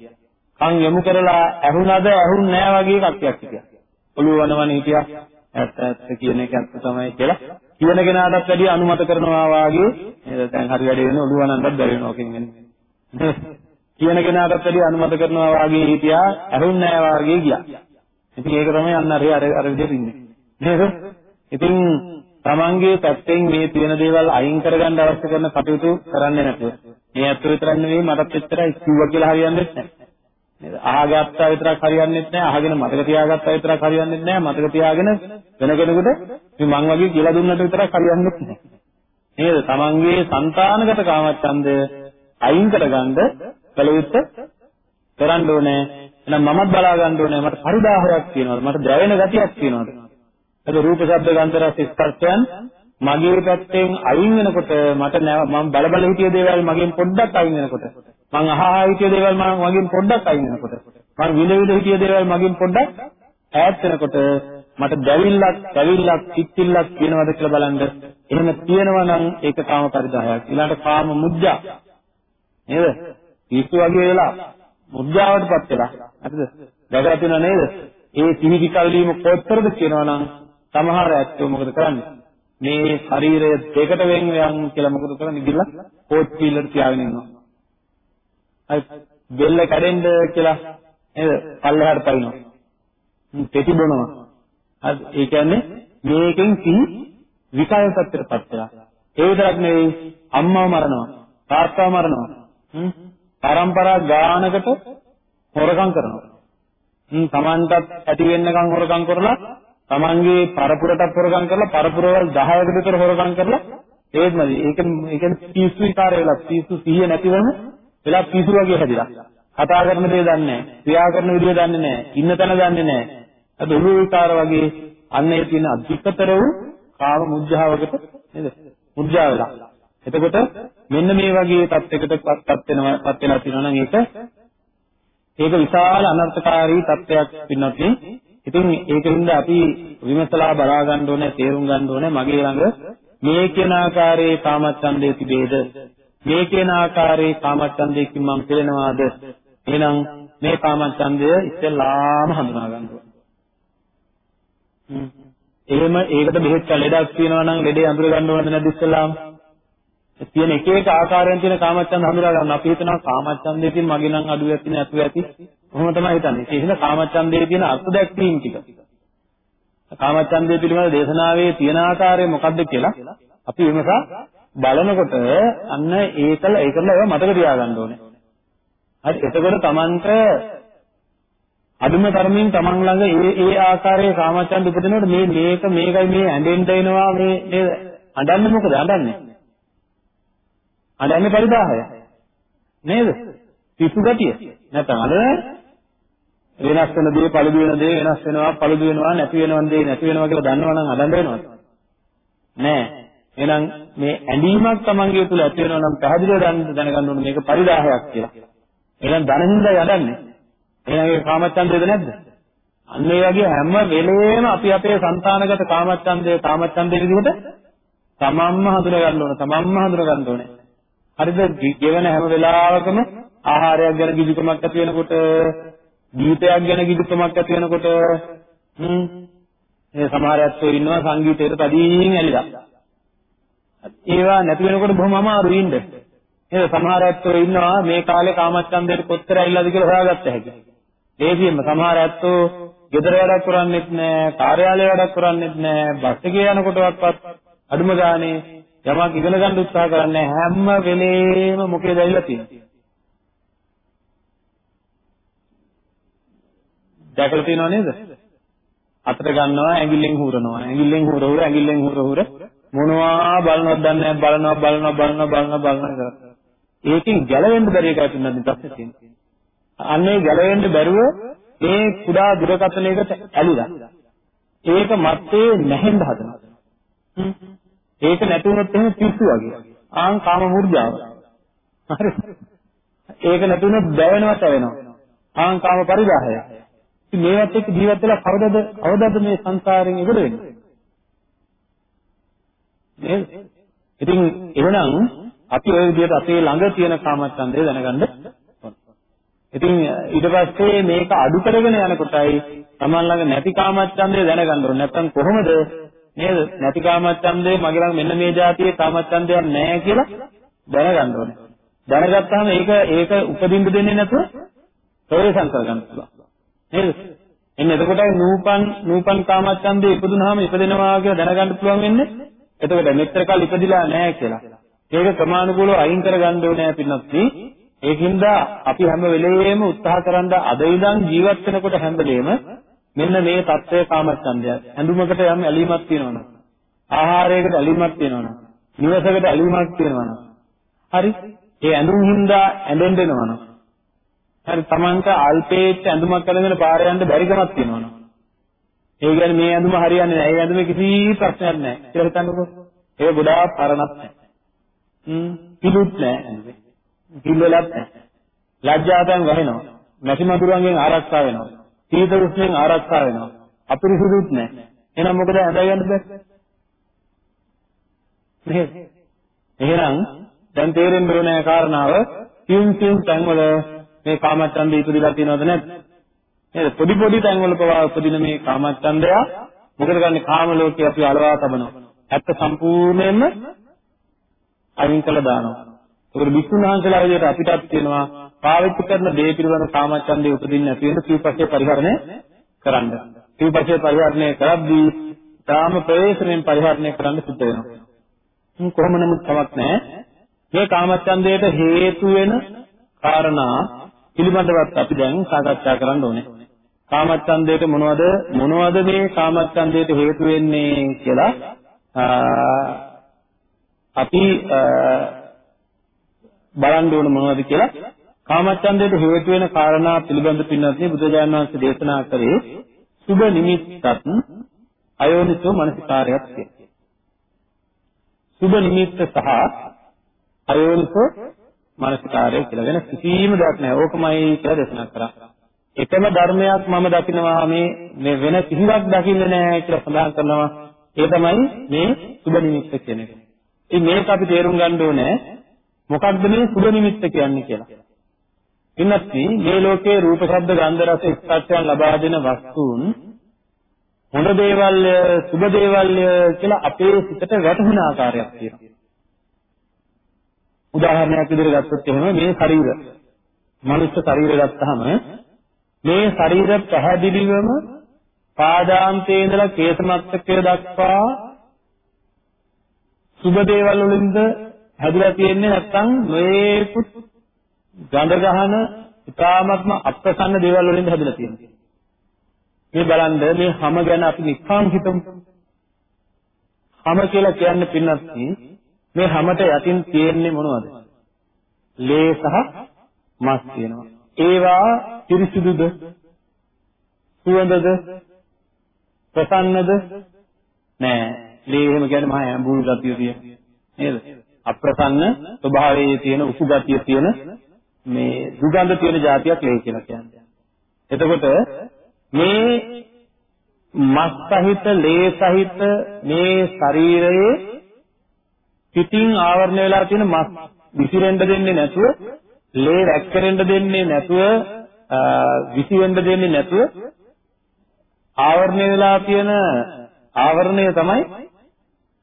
කන් යොමු කරලා ඇහුණද ඇහුන්නේ නැහැ වගේ කට්ටියක් හිටියා. ඔළුව වනවන හිටියා. ඇත්ත ඇත්ත කියන එක ඇත්ත තමයි කියලා කියන කෙනාටත් වැඩිය අනුමත කරනවා වාගේ නේද? දැන් හරි වැඩේ වෙන ඔළුව නන්නත් බැරි වෙනවා ඔකෙන් වෙන්නේ. කියන කෙනාටත් වැඩිය අනුමත කරනවා වාගේ හිටියා ඇහුන්නේ නැහැ වාගේ ගියා. ඉතින් ඒක තමයි අන්න අර අර විදිහට ඉන්නේ. නේද? ඉතින් තමන්ගේ පැත්තෙන් මේ තියෙන දේවල් අයින් කරගන්න අවශ්‍ය කරන කටයුතු කරන්නේ නැතුව මේ අත්ව විතරක් නෙවෙයි මටත් එච්චරයි කිව්වා කියලා හරියන්නේ නැහැ. නේද? අහගත්තා විතරක් හරියන්නේ නැහැ. අහගෙන මතක තියාගත්තා විතරක් හරියන්නේ නැහැ. මතක තියාගෙන වෙන කෙනෙකුට මේ මං වගේ කියලා දුන්නට විතරක් හරියන්නේ නැහැ. නේද? තමන්ගේ సంతానගත කාමච්ඡන්දය අයින් කරගන්න කලයුත්ත කරන්න ඕනේ. එහෙනම් මමත් බලා ගන්න ඕනේ. මට පරිදාහයක් තියෙනවද? මට දැවෙන ගතියක් තියෙනවද? ඒක රූප ශබ්ද ගන්ධ රස ස්පර්ශයන් මගේ පැත්තෙන් අයින් වෙනකොට මට මම බල බල හිතිය දේවල් මගෙන් පොඩ්ඩක් අයින් වෙනකොට මං අහහා හිතිය දේවල් මම මගෙන් පොඩ්ඩක් අයින් වෙනකොට මං විඳ විඳ හිතිය දේවල් මගෙන් පොඩ්ඩක් ඈත් වෙනකොට මට දැවිල්ලක්, දැවිල්ලක්, කිච්චිල්ලක් කියනවද කියලා බලන්න. එහෙම තියෙනවා නම් ඒක කාම පරිදාහයක්. ඊළඟට කාම මුජ්ජා. නේද? පිස්සු වගේ වෙලා මුජ්ජාවටපත් වෙලා. හරිද? දැකලා තියෙනව නේද? ඒ සිහිවි කල්ලීම කොතරද කියනවා නම් සමහර ඇත්තෝ මොකද කරන්නේ? මේ ශරීරය දෙකට වෙන් වෙයන් කියලා මොකද කරන්නේ? ගිහලා කෝච් පීලර් තියාගෙන ඉන්නවා. අයි බෙල්ල කැඩෙන්න කියලා නේද? පල්ලෙහාට පයින්නවා. පෙති බොනවා. හරි ඒ කියන්නේ මේකෙන් සිහි විකය පැත්තටපත් වෙලා. ඒ විතරක් නෙවෙයි අම්මව මරනවා, තාත්තව මරනවා. හ්ම්. පරම්පරා ගානකට හොරකම් කරනවා. හ්ම් Tamanටත් ඇති වෙන්නකම් හොරකම් කරලා Tamanගේ පරපුරටත් හොරකම් කරලා පරපුරවල් 10කට විතර හොරකම් කරලා ඒත් නැති. ඒක ඒ කියන්නේ පිස්සු විකාරය වෙලා පිස්සු සිහිය නැතිවම වෙලා පිස්සු වගේ හැදිලා. කතා කරන දේ දන්නේ නැහැ. ක්‍රියා කරන විදිය දන්නේ නැහැ. ඉන්න තැන දන්නේ නැහැ. අද ඔළුව විකාර වගේ අන්න ඒ තියෙන අධිකතර වූ කාම මුද්ධාවකට නේද? මුද්ධා වෙලා. එතකොට මෙන්න මේ වගේ තත්යකටපත් වෙනවා පත් වෙලා තියෙනවා නම් ඒක ඒක විශාල අනර්ථකාරී තත්ත්වයක් පින්නත් ඉතින් ඒකින්ද අපි විමසලා බලා ගන්න ඕනේ තේරුම් ගන්න ඕනේ මගේ ළඟ මේ කියන ආකාරයේ කාමච්ඡන්දේ තිබේද මේ කියන ආකාරයේ කාමච්ඡන්දයකින් මම පිළෙනවාද එහෙනම් මේ කාමච්ඡන්දය ඉස්සෙල්ලාම හඳුනා ගන්න ඕනේ එහෙම ඒකට බෙහෙත් ලෙඩක් තියෙනවා නම් ලෙඩේ අඳුර ගන්න ඕනද නැද්ද ඉස්සෙල්ලාම? තියෙන එක එක ආකාරයෙන් තියෙන කාමච්ඡන්ද හඳුනා ගන්න. අපි හිතනවා කාමච්ඡන්දයෙන් මගේ නම් අඩු ඇති නැතු ඇති. කොහොම තමයි හිතන්නේ. ඒ හින්දා කාමච්ඡන්දයේ තියෙන අර්ථ දැක්වීම ටික. කාමච්ඡන්දය පිළිබඳ දේශනාවේ තියෙන ආකාරය මොකක්ද කියලා අපි විමසා බලනකොට අන්න ඒකල ඒකල ඒවා මතක තියාගන්න ඕනේ. හරි එතකොට Tamanට අදුම තරමින් Taman ළඟ ඒ ඒ ආකාරයේ කාමචන්ද උපදිනකොට මේ මේක මේකයි මේ ඇඬෙන්න එනවා මේ නේද අඬන්නේ මොකද? අඬන්නේ. අඬන්නේ පරිදාහය. නේද? පිසු ගතිය. නැත්නම් අර වෙනස් වෙන දේ පළුදු වෙන දේ වෙනස් වෙනවා පළුදු වෙනවා නැති වෙනවන් දේ නැති වෙනවා කියලා දන්නවනම් අඬන්න වෙනවද? නෑ. එහෙනම් මේ ඇඳීමක් Tamange තුල ඇති වෙනවා නම් පැහැදිලිව දැනගන්න ඕනේ මේක පරිදාහයක් කියලා. එහෙනම් ධනින්ද යඩන්නේ. එහෙනම් ඒ කාමච්ඡන්දයද නැද්ද? අන්න ඒ වගේ හැම වෙලේම අපි අපේ సంతానගත කාමච්ඡන්දය කාමච්ඡන්දේ විදිහට තමන්ම හඳුනා ගන්න ඕන තමන්ම හඳුනා ගන්න ඕනේ. හරිද? ජීවන හැම වෙලාවකම ආහාරයක් ගැන කිසිකමක් ඇති වෙනකොට ගීතයක් ගැන කිසිකමක් ඇති වෙනකොට හ්ම් ඒ සමහර අයත් ඉන්නවා සංගීතයට තදින් ඇලිලා. ඒවා නැති වෙනකොට බොහොම අමාරුයි ඉන්න. ඒ සමහර ඇත්තෝ ඉන්නවා මේ කාලේ කාමච්ඡන්දයට කොච්චර ඇවිල්ලාද කියලා හොයාගත්ත හැකියි. ලේසියෙන්ම සමහර ඇත්තෝ ගෙදර වැඩක් කරන්නේත් නැහැ, කාර්යාලය වැඩක් කරන්නේත් නැහැ, බස් එකේ යනකොටවත් අඩුම ගානේ යමක් ඉගෙන ගන්න උත්සාහ කරන්නේ හැම වෙලේම මොකේද ඇවිල්ලා තියෙන්නේ? දැකලා තියෙනව නේද? අතට ගන්නවා ඇඟිල්ලෙන් හුරනවා. ඇඟිල්ලෙන් හුර හුර ඇඟිල්ලෙන් හුර හුර මොනවා බලනවද දන්නේ නැහැ බලනවා බලනවා බලනවා බලනවා බලනවා ඒකෙන් ගැලවෙන්න බැරි එකයි තුනක් ප්‍රශ්නේ තියෙන්නේ. අන්නේ ගැලවෙන්න බැරුව මේ කුඩා දුරකථනයකට ඇලිලා. ඒක මත්තේ නැහෙන්න හදනවා. ඒක නැති වුණොත් එහෙම පිස්සු වගේ. ආන් කාම මුර්ජාව. හරි. ඒක නැති වුණොත් දැවෙනවා තැවෙනවා. ආන් කාම පරිදාහය. ඉතින් මේවත් එක්ක ජීවත් වෙලා කවදද කවදද මේ සංසාරයෙන් ඉවර වෙන්නේ? නේද? ඉතින් එහෙනම් අපි ওই විදිහට අපේ ළඟ තියෙන කාමච්ඡන්දය දැනගන්න ඉතින් ඊට පස්සේ මේක අඩු කරගෙන යනකොටයි Taman ළඟ නැති කාමච්ඡන්දය දැනගන්න ඕනේ. නැත්තම් කොහොමද නේද? නැති කාමච්ඡන්දේ මගේ ළඟ මෙන්න මේ જાතියේ කාමච්ඡන්දයක් නැහැ කියලා දැනගන්න ඕනේ. දැනගත්තාම ඒක ඒක උපදින්න දෙන්නේ නැතුව ප්‍රවේශම් කරගන්න පුළුවන්. නේද? එන්න එතකොටයි නූපන් නූපන් කාමච්ඡන්දේ ඉපදුනහම ඉපදෙනවා කියලා දැනගන්න පුළුවන් වෙන්නේ එතකොට මෙච්චර කල් ඉපදිලා නැහැ කියලා. ඒක ක්‍රමානුකූලව අයින් කරගන්න ඕනේ පින්නත් ඒකින්ද අපි හැම වෙලෙම උත්සාහ කරන්න අද ඉඳන් ජීවත් වෙනකොට හැම වෙලෙම මෙන්න මේ தත්ත්වය කාමච්ඡන්දය. ඇඳුමකට යම් ඇලීමක් තියෙනවනම්, ආහාරයකට ඇලීමක් තියෙනවනම්, නිවසකට ඇලීමක් තියෙනවනම්, හරි? ඒ ඇඳුම් හින්දා ඇඳෙන්න වෙනවනම්, හරි Tamanka අල්පේච්ච ඇඳුමක් අරගෙන පාර යන්න බැරි කමක් තියෙනවනම්, ඒ කියන්නේ මේ ඇඳුම හරියන්නේ නැහැ. ඒ ඇඳුමේ කිසි ප්‍රශ්නයක් නැහැ. කියලා හිතන්නකෝ. ඒක ගොඩාක් පරණක් නැහැ. හ්ම් පිළුත් නැහැ. පිළිවෙලක් නැහැ. ලැජ්ජාවෙන් වැහෙනවා. මැසි මදුරුවන්ගෙන් ආරක්ෂා වෙනවා. සීත උෂ්ණයෙන් ආරක්ෂා වෙනවා. අපිරිසුදුත් නැහැ. එහෙනම් මොකද ඇඳගන්න බැහැ? නේද? එහෙනම් දැන් තේරෙන්න ඕනේ කාරණාව සියුම් සියුම් තැන්වල මේ කාමච්ඡන්දය ඉපදිලා තියෙනවද නැද්ද? නේද? පොඩි පොඩි තැන්වල පවා උපදින මේ කාමච්ඡන්දය මොකද කරන්නේ කාම ලෝකේ අපි අලවා තබනවා. ඇත්ත සම්පූර්ණයෙන්ම අයින් කළා දානවා. ඒකට බිස්සුන් වහන්සේලා විදිහට අපිටත් තියෙනවා පාවිච්චි කරන දේ පිළිබඳ කාමච්ඡන්දේ උපදින්න නැති වෙන සිව්පස්සේ පරිහරණය කරන්න. සිව්පස්සේ පරිහරණය කරද්දී තාම ප්‍රවේශයෙන් පරිහරණය කරන්න සිද්ධ වෙනවා. කොහොම නමුත් කමක් නැහැ. මේ කාමච්ඡන්දයට හේතු වෙන කාරණා පිළිබඳවත් අපි දැන් සාකච්ඡා කරන්න ඕනේ. කාමච්ඡන්දයට මොනවද මොනවද මේ කාමච්ඡන්දයට හේතු වෙන්නේ කියලා අපි බලන්න ඕන මොනවද කියලා කාමච්ඡන්දයට හේතු වෙන කාරණා පිළිබඳ පින්වත්නි බුදුජානක වහන්සේ දේශනා කරේ සුබ නිමිත්තත් අයෝනිසෝ මනසිකාරයක් කියලා. සුබ නිමිත්ත සහ අයෝනිසෝ මනසිකාරය කියලා වෙන කිසිම දෙයක් නැහැ. ඕකමයි කියලා දේශනා කරා. එකම ධර්මයක් මම දකිනවා මේ මේ වෙන කිසිවක් දකින්නේ නැහැ කියලා සඳහන් කරනවා. ඒ තමයි මේ සුබ නිමිත්ත කියන එක. ඉතින් මේක අපි තේරුම් ගන්න ඕනේ මොකක්ද මේ සුබ නිමිත්ත කියන්නේ කියලා. ඉන්නත් මේ ලෝකේ රූප ශබ්ද ගන්ධ රස ස්පර්ශයන් ලබා දෙන වස්තුන් හොඳ දේවල් සුබ දේවල් කියලා අපේ සිතට වැටහෙන ආකාරයක් තියෙනවා. උදාහරණයක් විදිහට ගත්තොත් එහෙම මේ ශරීර මනුෂ්‍ය ශරීරය ගත්තාම මේ ශරීර පැහැදිලිවම පාදාන්තයේ ඉඳලා කේසමත්තකය දක්වා සුබ දේවල් වලින්ද හැදිලා තියෙන්නේ නැත්නම් මේකුත් ගඳ ගහන ඉතාමත්ම අප්‍රසන්න දේවල් වලින්ද හැදිලා තියෙනවා. මේ බලන්න මේ හැම ගැන අපි නිකම් හිතමු. හැම කියලා කියන්නේ පින්නත් මේ හැමට යටින් තියෙන්නේ මොනවද? ලේ සහ මස් තියෙනවා. ඒවා පිරිසිදුද? සුවඳද? ප්‍රසන්නද? නෑ. ලේ එහෙම කියන්නේ මහා ඇඹුල් ගතිය තියෙන නේද? අප්‍රසන්න ස්වභාවයේ තියෙන උසු ගතිය තියෙන මේ දුගඳ තියෙන જાතියක් ලේ කියලා කියන්නේ. එතකොට මේ මස් සහිත ලේ සහිත මේ ශරීරයේ පිටින් ආවරණය වෙලා තියෙන මස් විසිරෙන්න දෙන්නේ නැතුව ලේ රැක්කරෙන්න දෙන්නේ නැතුව විසිවෙන්න දෙන්නේ නැතුව ආවරණය වෙලා තියෙන ආවරණය තමයි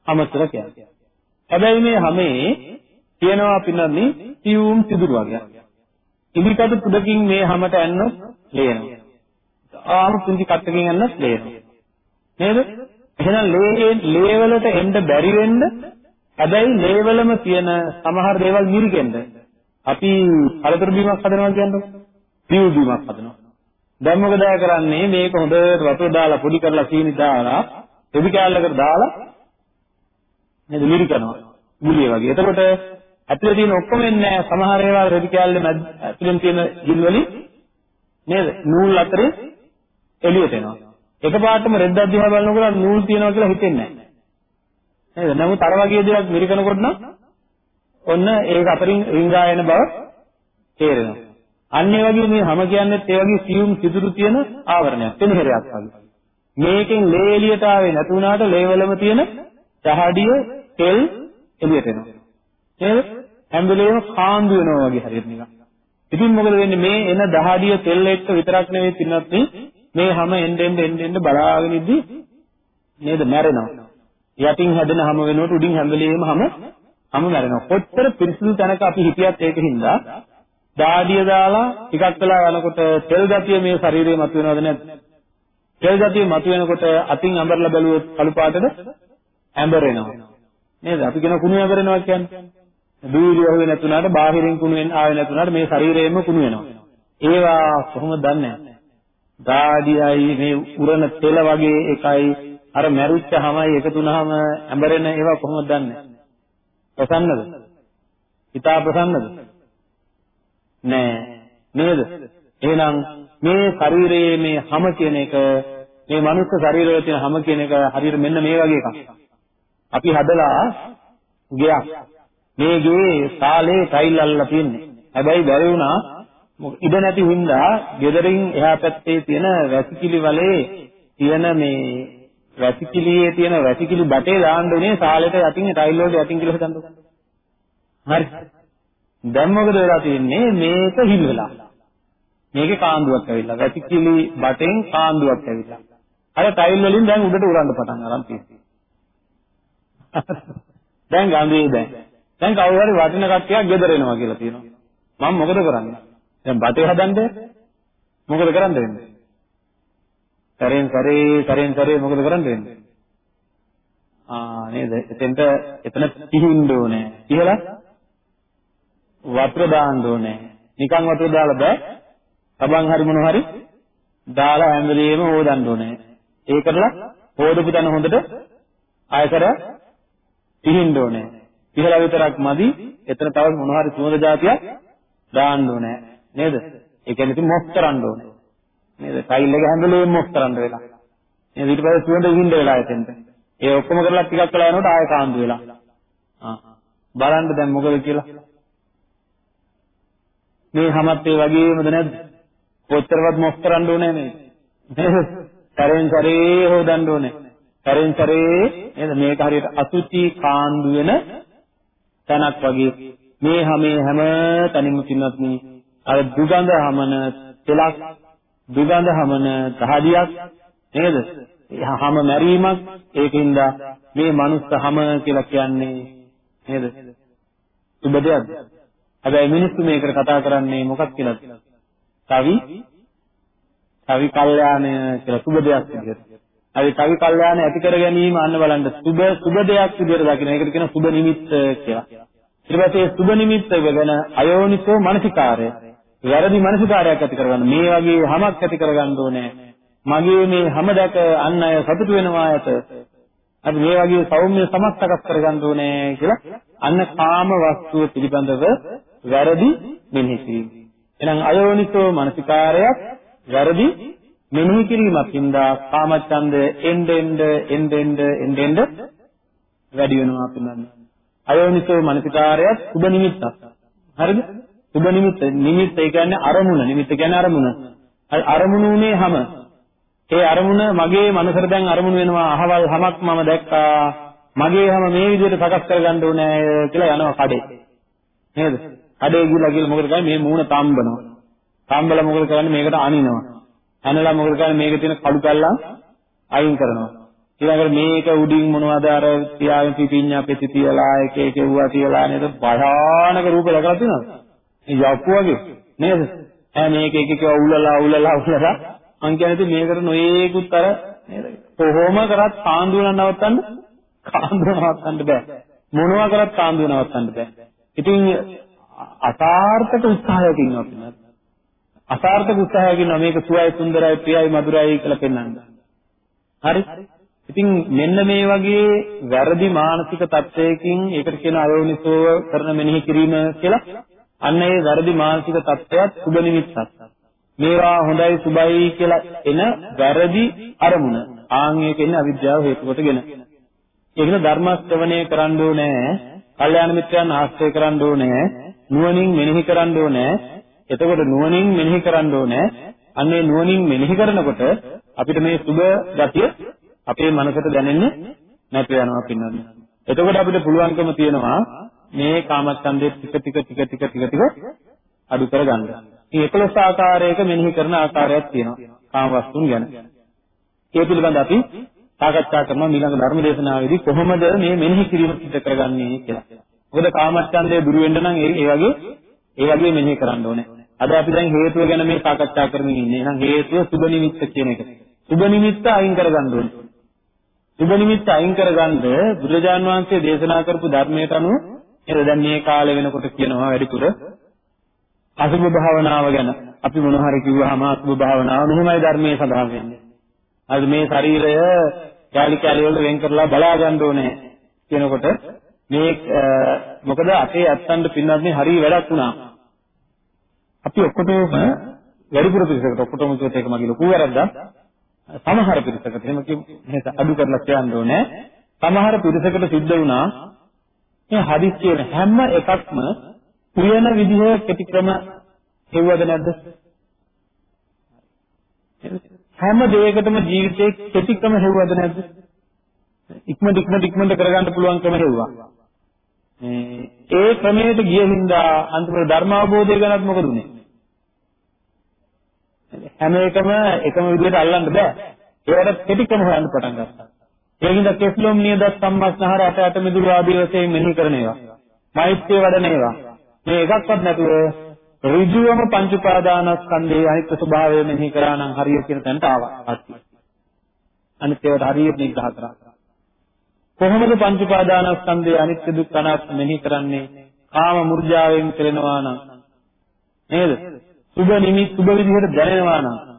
අමතර කියන්නේ. හැබැයි මේ හැමේ කියනවා පින්නන්නේ සියුම් සිදුරු වගේ. ඉදිකටු පුඩකින් මේ හැමට ඇන්නොත් ලේනවා. ආම පුංචි කට්ටකින් ඇන්නොත් ලේනවා. නේද? එහෙනම් ලේ ලේ වලට එන්න බැරි වෙන්න හැබැයි ලේවලම තියෙන සමහර දේවල් මිරිකෙන්න අපි කලතර බීමක් හදනවා කියන්නේ පියු බීමක් හදනවා. දැන් මොකද කරන්නේ මේක හොඳට වතුර දාලා පොඩි කරලා සීනි දාලා එබි කෑල්ලකට දාලා නේද මිරිකනවා. ගුලිය වගේ. එතකොට ඇතුලේ තියෙන ඔක්කොම එන්නේ නැහැ. සමහර ඒවා රෙදි කෑල්ලේ මැද ඇතුලෙන් තියෙන ගිල් වලින් නේද? නූල් අතරේ එළියට එනවා. එකපාරටම රෙද්දක් දිහා බලනකොට නූල් තියෙනවා කියලා හිතෙන්නේ නැහැ. නේද? නමුත් අර වගේ දේවල් මිරිකනකොට නම් ඔන්න ඒක අතරින් රිංගා යන බව තේරෙනවා. අන්න ඒ වගේ මේ හැම කියන්නේත් ඒ වගේ සියුම් සිදුරු තියෙන ආවරණයක් පෙනහෙරයක් වගේ. මේකෙන් ලේ එළියට ආවේ නැති වුණාට ලේ වලම තියෙන දහඩිය තෙල් එළියට එනවා. නේද? හැම වෙලේම කාන්දු වෙනවා වගේ හරියට නිකන්. ඉතින් මොකද වෙන්නේ මේ එන දහඩිය තෙල් එක්ක විතරක් නෙවෙයි පින්නත් මේ හැම එන්න එන්න එන්න බලාගෙන ඉද්දි නේද මැරෙනවා. යටින් හැදෙන හැම වෙනුවට උඩින් හැම වෙලෙම හැම හැම මැරෙනවා. කොච්චර පිරිසිදු තැනක අපි හිටියත් ඒකින්ද දාඩිය දාලා ටිකක් වෙලා යනකොට තෙල් ගතිය මේ ශරීරේ මතුවෙනවද නැද්ද? තෙල් ගතිය මතුවෙනකොට අතින් අඹරලා බැලුවොත් කළු පාටද ඇඹර වෙනවා. නේද? අපි කියන කුණු ඇඹරෙනවා කියන්නේ. දූවිලි වහුවේ නැතුණාට බාහිරින් කුණු වෙන ආවේ නැතුණාට මේ ශරීරයෙන්ම කුණු වෙනවා. ඒවා කොහොමද දන්නේ? දාඩියයි මේ උරන තෙල වගේ එකයි අර මැරිච්ච හැමයි එකතු වුනහම ඇඹරෙන ඒවා කොහොමද දන්නේ? ප්‍රසන්නද? හිතා ප්‍රසන්නද? නෑ. නේද? එහෙනම් මේ ශරීරයේ මේ හැම කියන එක මේ මනුස්ස ශරීරයේ තියෙන හැම කියන එක හරියට මෙන්න මේ වගේ එකක්. අපි හදලා ගයක්. මේ ගේ සාලේ ටයිල් අල්ලලා තියෙන්නේ. හැබැයි බැරි වුණා ඉඩ නැති හින්දා ගෙදරින් එහා පැත්තේ තියෙන වැසිකිලි වලේ තියෙන මේ වැසිකිළියේ තියෙන වැසිකිලි බටේ දාන්න උනේ සාලෙට යටින් ටයිල් වලට යටින් කියලා හිතන්නකො. හරි. දැන් මොකද වෙලා තියෙන්නේ මේක හිල් වෙලා. මේකේ කාන්දුවක් ඇවිල්ලා වැසිකිලි බටෙන් කාන්දුවක් ඇවිල්ලා. අර ටයිල් වලින් දැන් උඩට උරන්න පටන් ගන්න තියෙනවා. දැන් ගඳේ දැන්. දැන් කවුරු හරි වටින කට්ටියක් ගෙදර එනවා කියලා තියෙනවා. මම මොකද කරන්නේ? දැන් බතේ හදන්නේ මොකද කරන්න වෙන්නේ? සරෙන් සරේ සරෙන් සරේ මොකද කරන්න වෙන්නේ? ආ නේද? එතෙන්ට එතන පිහින්න ඕනේ. කියලා වතුර දාන්න ඕනේ. නිකන් වතුර දාලා බෑ. සබන් හරි මොන හරි දාලා හැම වෙලෙම හොදන්න ඕනේ. ඒකටලා හොදපු තැන හොඳට ආයතර පිහින්න ඕනේ. පිහලා විතරක් මදි. එතන තව මොන හරි සුවඳ జాතියක් දාන්න ඕනේ. නේද? ඒ කියන්නේ ඉතින් මොස් කරන්න ඕනේ. නේද? ටයිල් එක හැම වෙලෙම මොස් කරන්න වෙලා. නේද? ඊට පස්සේ සුවඳ විඳින්න වෙලා එතෙන්ට. ඒ ඔක්කොම කරලා ටිකක් වෙලා යනකොට ආයෙ කාන්දු වෙලා. ආ. බලන්න දැන් මොකද කියලා. මේ හැමත් ඒ වගේමද නැද්ද? කොච්චරවත් මොස් කරන්න ඕනේ නේද? නේද? සැරෙන් සැරේ හොදන්න ඕනේ. සැරෙන් සැරේ නේද? මේක හරියට අසුචි කාන්දු වෙන තැනක් වගේ මේ හැමේ හැම තැනින්ම පින්වත්නි අර දුගඳ හමන තෙලක් දුගඳ හමන දහදියක් නේද? හැම මැරීමක් ඒකින්ද මේ මනුස්ස හැම කියලා කියන්නේ නේද? සුබ දෙයක්ද? හැබැයි මිනිස්සු මේකට කතා කරන්නේ මොකක් කියලාද? කවි කවි කල්යාණය කියලා සුබ දෙයක් විදිහට. අපි කවි කල්යාණ ඇති කර ගැනීම අන්න බලන්න සුබ සුබ දෙයක් විදිහට දකින්න. ඒකට කියන සුබ නිමිත්ත කියලා. ඊට පස්සේ සුබ නිමිත්ත ගැන අයෝනිසෝ මනසිකාරය. වැරදි මනසිකාරයක් ඇති කරගන්න. මේ වගේ හැමක් ඇති කරගන්න ඕනේ. මගේ මේ හැම දැක අන් අය සතුටු වෙනවා ඇත. අපි මේ වගේ සෞම්‍ය සමත් සකස් කරගන්න ඕනේ කියලා අන්න කාම වස්තුව පිළිබඳව වැරදි මෙනෙහි කිරීම. එහෙනම් අයෝනිසෝ මනසිකාරයක් වැරදි මෙනෙහි කිරීමක් හින්දා කාමච්ඡන්දය එන්න එන්න එන්න එන්න එන්න එන්න වැඩි වෙනවා පින්නන්නේ. අයෝනිසෝ මනසිකාරයත් සුබ නිමිත්තක්. හරිද? සුබ නිමිත්ත නිමිත්ත ඒ කියන්නේ අරමුණ. නිමිත්ත කියන්නේ අරමුණ. අරමුණුනේ හැම. ඒ අරමුණ මගේ මනසට දැන් අරමුණ වෙනවා. අහවල් හැමක් මම දැක්කා. මගේ හැම මේ විදිහට සකස් කරගන්න ඕනේ කියලා යනවා කඩේ. නේද? කඩේ ගිහලා ගිහලා මොකද කරන්නේ? මේ මූණ තම්බනවා. තම්බලා මොකද කරන්නේ? මේකට අනිනවා. ඇනලා මොකද කරන්නේ මේකේ තියෙන කළු පැල්ලම් අයින් කරනවා. ඊළඟට මේක උඩින් මොනවද අර තියාගෙන පිපිඤ්ඤා පෙති තියලා එක එක වුණා තියලා නේද භයානක රූප දැකලා තියෙනවද? මේ යක්කු වගේ නේද? ඈ මේක එක එක උලලා උලලා උලලා මං කියන්නේ මේකට නොයේකුත් අර නේද? කොහොම කරත් කාන්දුව නවත්තන්න කාන්දුව නවත්තන්න බෑ. මොනවා කරත් කාන්දුව නවත්තන්න බෑ. ඉතින් අසාර්ථක උත්සාහයකින් ඉන්නවා අසාර්ථක උත්සාහයකින් මේක සුවයි සුන්දරයි ප්‍රියයි මధుරයි කියලා පෙන්වන්න. හරි? ඉතින් මෙන්න මේ වගේ වැරදි මානසික තත්වයකින් ඒකට කියන අයෝනිසෝව කරන මෙනෙහි කිරීම කියලා අන්න ඒ වැරදි මානසික තත්වයක් සුබ නිමිත්තක්. මේවා හොඳයි සුබයි කියලා එන වැරදි අරමුණ. ආන් ඒක ඉන්නේ අවිද්‍යාව හේතු කොටගෙන. ඒකන ධර්ම ශ්‍රවණය කරන්න ඕනේ. කල්යාණ මිත්‍රයන් ආශ්‍රය කරන්න ඕනේ. නුවණින් මෙනෙහි කරන්න ඕනේ. එතකොට නුවණින් මෙනෙහි කරන්න ඕනේ. අන්නේ නුවණින් මෙනෙහි කරනකොට අපිට මේ සුබ ගතිය අපේ මනසට දැනෙන්නේ නැති වෙනවා පින්නන්නේ. එතකොට අපිට පුළුවන්කම තියෙනවා මේ කාමච්ඡන්දේ ටික ටික ටික ටික ටික ටික අඩු කරගන්න. මේ 11 ආකාරයක මෙනෙහි කරන ආකාරයක් තියෙනවා කාම වස්තුන් ගැන. ඒ පිළිබඳ අපි සාකච්ඡා කරනවා ඊළඟ ධර්ම දේශනාවේදී කොහොමද මේ මෙනෙහි කිරීම සිදු කරගන්නේ කියලා. මොකද කාමච්ඡන්දේ දුරු වෙන්න නම් ඒ වගේ ඒ වගේ මෙනෙහි කරන්න ඕනේ. අද අපි දැන් හේතුව ගැන මේ සාකච්ඡා කරමින් ඉන්නේ. එහෙනම් හේතුව සුබ නිමිත්ත කියන එක. සුබ නිමිත්ත අයින් කරගන්න ඕනේ. සුබ නිමිත්ත අයින් කරගන්න බුදුරජාන් වහන්සේ දේශනා කරපු ධර්මයට අනුව නේද දැන් මේ කාලේ වෙනකොට කියනවා වැඩිපුර අසුබ භාවනාව ගැන. අපි මොන හරි කිව්වහම අසුබ භාවනාව මෙහෙමයි ධර්මයේ සඳහන් වෙන්නේ. අද මේ ශරීරය කැලි කැලි වලට වෙන් කරලා බලා ගන්න ඕනේ කියනකොට මේ මොකද අපේ ඇත්තන්ට පින්නත් මේ හරිය වැඩක් වුණා. අපි ඔක්කොටම වැඩිපුර පිළිසකට ඔක්කොටම කියොත් ඒක මගේ ලොකු වැරද්දක්. සමහර පිළිසකට එහෙම කියමු අඩු කරලා කියන්න ඕනේ. සමහර පිළිසකට සිද්ධ වුණා මේ හදිස් කියන හැම එකක්ම උයන විදිහ කෙටි ක්‍රම හෙව්වද නැද්ද? හැම දෙයකටම ජීවිතේ කෙටි ක්‍රම හෙව්වද නැද්ද? ඉක්මනට ඉක්මනට ඉක්මනට කරගන්න පුළුවන් ක්‍රම හෙව්වා. මේ ඒ ක්‍රමයට ගිය හින්දා අන්තිමට ධර්ම අවබෝධය ගැනත් මොකද උනේ? හැම එකම එකම විදිහට අල්ලන්න බෑ. ඒකට කෙටි ක්‍රම හොයන්න පටන් ගත්තා. ඒ හින්දා කෙස්ලොම් නියද සම්මස්නහර අට අට මිදුළු ආදී වශයෙන් මෙහි කරන ඒවා. මෛත්‍රිය වඩන ඒවා. මේ එකක්වත් නැතුව ඍජුවම පංච උපාදානස්කන්ධයේ අනිත්‍ය ස්වභාවය මෙහි කරා නම් හරිය කියන තැනට ආවා. අනිත්‍යවට හරියට නිග්‍රහ කරා. කොහොමද පංච උපාදානස්කන්ධයේ අනිත්‍ය දුක්ඛ අනාත්ම මෙහි කරන්නේ? කාම මුර්ජාවෙන් කෙරෙනවා නම් නේද? සුබ නිමි සුබ විදිහට දැනෙනවා නම්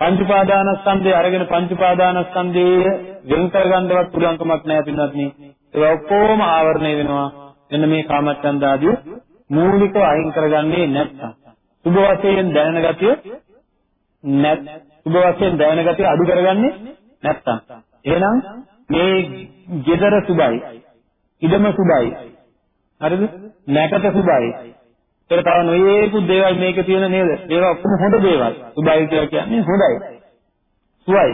පංච උපාදානස්කන්ධය අරගෙන පංච උපාදානස්කන්ධයේ වෙන් කරගන්නවත් පුළුවන්කමක් නැහැ පින්වත්නි. ඒවා ඔක්කොම ආවරණය වෙනවා. එන්න මේ කාමච්ඡන්ද ආදී මූලිකව අයින් කරගන්නේ නැත්නම් සුබ වශයෙන් දැනෙන ගතිය නැත් සුබ වශයෙන් දැනෙන ගතිය අඩු කරගන්නේ නැත්නම් එහෙනම් මේ gedara සුබයි ඉදම සුබයි හරිද? නැකත සුබයි ඒක තව නොයේකුත් දේවල් මේකේ තියෙන නේද? ඒවා ඔක්කොම හොඳ දේවල්. සුබයි කියලා කියන්නේ හොඳයි. සුවයි.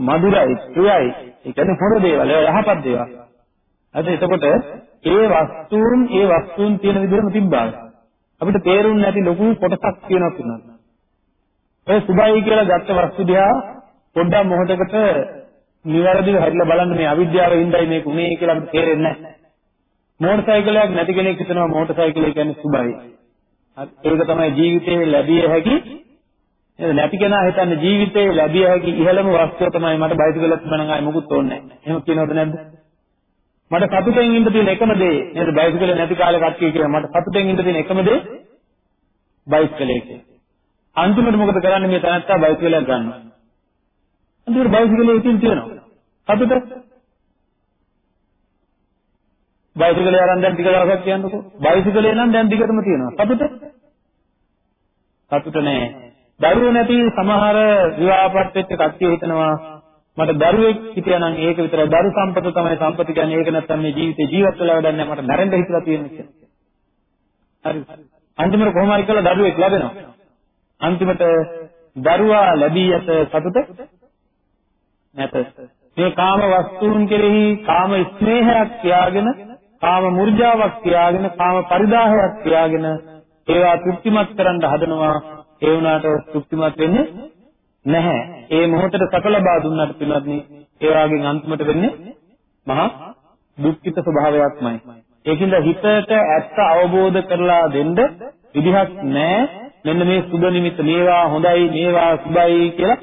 මధుරයි ප්‍රියයි. ඒ කියන්නේ හොඳ දේවල්. ඒවා යහපත් දේවල්. හරි එතකොට ඒ වස්තුන් ඒ වස්තුන් තියෙන විදිහම තිබ්බා. අපිට තේරුන්නේ නැති ලොකු කොටසක් තියෙනවා කියනවා. ඒ සුභයි කියලා ගත්ත වස්තු දිහා පොඩ්ඩක් මොහොතකට නිවැරදිව හැරිලා බලන්න මේ අවිද්‍යාවෙන් ඉඳයි මේක උනේ කියලා අපිට තේරෙන්නේ නැහැ. මෝටර් සයිකලයක් නැති කෙනෙක් හිතනවා මෝටර් සයිකලය කියන්නේ සුභයි. ඒක තමයි ජීවිතේ ලැබිය හැකි නේද නැති කෙනා හිතන්නේ ජීවිතේ ලැබිය හැකි ඉහළම වස්තුව තමයි මට බයිසිකලයක් තිබුණා නම් ආයෙ මොකුත් ඕනේ නැහැ. එහෙම කියනවද නැද්ද? මට සතුටෙන් ඉන්න තියෙන එකම දේ නේද බයිසිකලේ නැති කාලේ කට්ටිය කියන මට සතුටෙන් ඉන්න තියෙන එකම දේ බයිසිකලේ කියලා. අන්තිමට මොකද කරන්නේ මේ තනත්තා බයිසිකලයක් ගන්නවා. අන්තිමට බයිසිකලේ ඉතින් තියෙනවා. සතුට බයිසිකලේ අරන් දැන් ටික දවසක් කියන්නකෝ. බයිසිකලේ නම් දැන් දිගටම තියෙනවා. සතුට සතුට නෑ. දරුවෝ නැති සමහර විවාහපත් වෙච්ච කට්ටිය හිතනවා මට දරුවෙක් හිටියා නම් ඒක විතරයි දරු සම්පත තමයි සම්පත කියන්නේ ඒක නැත්තම් මේ ජීවිතේ ජීවත් වෙලා වැඩක් නැහැ මට මැරෙන්න හිතලා තියෙන්නේ කියලා. හරි. අන්තිමට කොහොම හරි කරලා දරුවෙක් ලැබෙනවා. අන්තිමට දරුවා ලැබී ඇත සතුට නැත. මේ කාම වස්තුන් කෙරෙහි කාම ස්නේහයක් තියාගෙන කාම මුර්ජාවක් තියාගෙන කාම පරිදාහයක් තියාගෙන ඒවා තෘප්තිමත් කරන්න හදනවා ඒ වුණාට තෘප්තිමත් වෙන්නේ නැහැ. ඒ මොහොතේ සැප ලබා දුන්නාට පින්වත්නි ඒ වාගෙන් අන්තිමට වෙන්නේ මහා දුක්ඛිත ස්වභාවයක්මයි. ඒකින්ද හිතට ඇත්ත අවබෝධ කරලා දෙන්න විදිහක් නැහැ. මෙන්න මේ සුබ නිමිත්ත මේවා හොඳයි මේවා සුබයි කියලා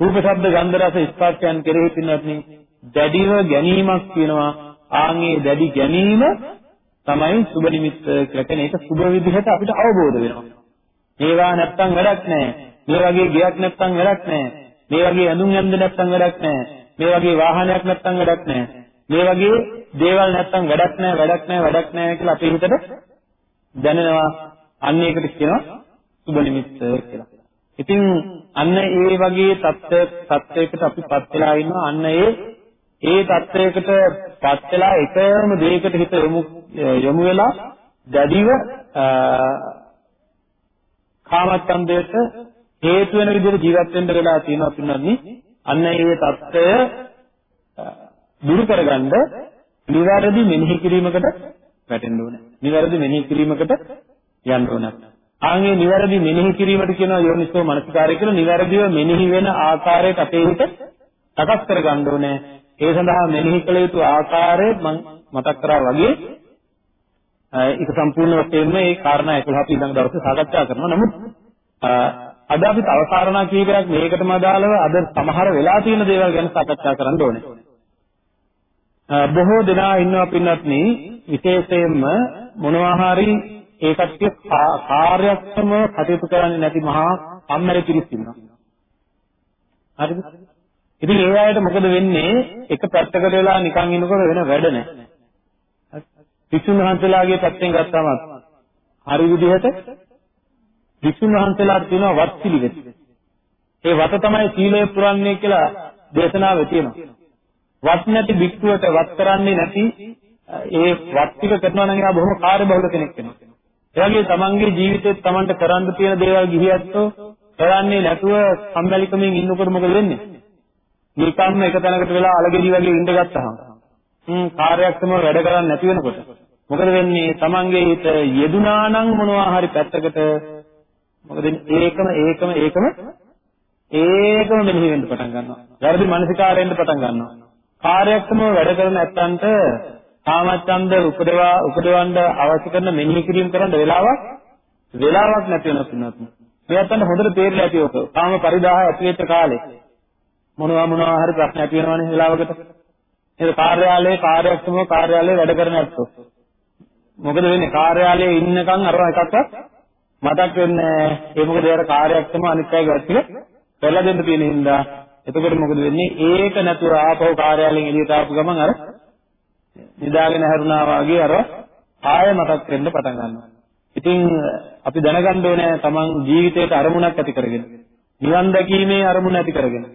රූප ශබ්ද ගන්ධ රස ස්පර්ශයන් කෙරෙහි පින්වත්නි දැඩිව ගැනීමක් කියනවා. ආන්ගේ දැඩි ගැනීම තමයි සුබ නිමිත්ත කියලා කියන එක සුබ විදිහට අපිට අවබෝධ වෙනවා. මේවා නැත්තම් වැඩක් නැහැ. මේ වගේ ගෙයක් නැත්නම් වැඩක් නැහැ. මේ වගේ ඇඳුම් ඇඳ නැත්නම් වැඩක් නැහැ. මේ වගේ වාහනයක් නැත්නම් වැඩක් නැහැ. මේ වගේ දේවල් නැත්නම් වැඩක් නැහැ, වැඩක් නැහැ, වැඩක් නැහැ කියලා අපේ හිතට දැනෙනවා. අන්න ඒකට කියනවා සුබ නිමිත්ත කියලා. ඉතින් අන්න ඒ වගේ தත්ත්ව தත්ත්වයකට අපිපත් වෙලා ඉන්නවා. අන්න ඒ ඒ தත්වයකට පත් වෙලා එකම දෙයකට හිත යොමු යොමු වෙලා දැඩිව කාමච්ඡන්දයට හේතු වෙන විදිහට ජීවත් වෙන්න වෙලා තියෙනවා පින්නන්නේ අන්න ඒ தත්වය දුරු කරගන්න නිවැරදි මෙනෙහි කිරීමකට වැටෙන්න ඕන. නිවැරදි මෙනෙහි කිරීමකට යන්න ඕන. ආන්ගේ නිවැරදි මෙනෙහි කිරීමට කියනවා යෝනිසෝ මනසිකාරය කියලා නිවැරදිව මෙනෙහි වෙන ආකාරයට අපේ හිත සකස් කරගන්න ඕනේ. ඒ සඳහා මෙනෙහි කළ යුතු ආකාරය මම මතක් කරා වගේ ඒක සම්පූර්ණ වශයෙන්ම මේ කාරණා 11 අපි ඊළඟ දවසේ සාකච්ඡා කරනවා. නමුත් අද අපි තව කාරණා කීපයක් මේකටම අදාළව අද සමහර වෙලා තියෙන දේවල් ගැන සාකච්ඡා කරන්න ඕනේ. බොහෝ දෙනා ඉන්නවා පින්වත්නි විශේෂයෙන්ම මොනවා හරි ඒ කට්ටිය කාර්යක්ෂම කටයුතු කරන්නේ නැති මහා අම්මල පිරිස් ඉන්නවා. හරිද? ඉතින් ඒ අයට මොකද වෙන්නේ? එක පැත්තකට වෙලා නිකන් ඉන්නකොට වෙන වැඩ නැහැ. විසුණු හන්සලාගේ පැත්තෙන් ගත්තාම හරි විදිහට විසුණු වහන්සේලාට තියෙනවා වත් පිළිවෙත්. ඒ වත තමයි සීලය පුරන්නේ කියලා දේශනාවේ තියෙනවා. වත් නැති භික්ෂුවට වත් කරන්නේ නැති ඒ වත් ටික කරනවා නම් එයා බොහොම කාර්යබහුල කෙනෙක් වෙනවා. ඒ වගේ තමන්ගේ ජීවිතේත් තමන්ට කරන්න තියෙන දේවල් ගිහියත්ෝ කරන්නේ නැතුව සම්බැලිකමින් ඉන්නකොට මොකද වෙන්නේ? නිකම්ම එක තැනකට වෙලා අලගෙඩි වගේ ඉඳ ගත්තාම හ්ම් කාර්යක්ෂමව වැඩ කරන්නේ නැති වෙනකොට මොකද වෙන්නේ? තමන්ගේ හිත යෙදුනා නම් මොනවා හරි පැත්තකට මොකද ඒකම ඒකම ඒකම ඒකම මෙනෙහි වෙන්න පටන් ගන්නවා. වැරදි මානසිකාරයෙන්ද පටන් ගන්නවා. කාර්යක්ෂමව වැඩ කරන නැත්තන්ට කාමච්ඡන්ද උපදවා උපදවන්න අවශ්‍ය කරන මෙනෙහි කිරීම කරන්න වෙලාවක් වෙලාවක් නැති වෙනත් වෙනත්. මේ අතන හොඳට තේරෙලා ඇති ඔක. කාම පරිදාහ ඇති වෙච්ච කාලේ මොනවා මොනවා හරි ප්‍රශ්න ඇති වෙනවනේ වෙලාවකට. නේද කාර්යාලයේ කාර්යක්ෂමව කාර්යාලයේ වැඩ කරන ඇත්තෝ. මොකද වෙන්නේ කාර්යාලයේ ඉන්නකම් අර එකක්වත් මතක් වෙන්නේ නැහැ. ඒ මොකද ඒකට කාර්යක්ෂම අනිත් අය ගැටිල කරලා දෙන්න තියෙන හින්දා. එතකොට මොකද වෙන්නේ? ඒක නැතුව ආපහු කාර්යාලයෙන් එළියට ආපු ගමන් අර නිදාගෙන හැරුණා වගේ අර ආයෙ මතක් වෙන්න පටන් ගන්නවා. ඉතින් අපි දැනගන්න ඕනේ තමන් ජීවිතයට අරමුණක් ඇති කරගෙන නිවන් දැකීමේ අරමුණ ඇති කරගෙන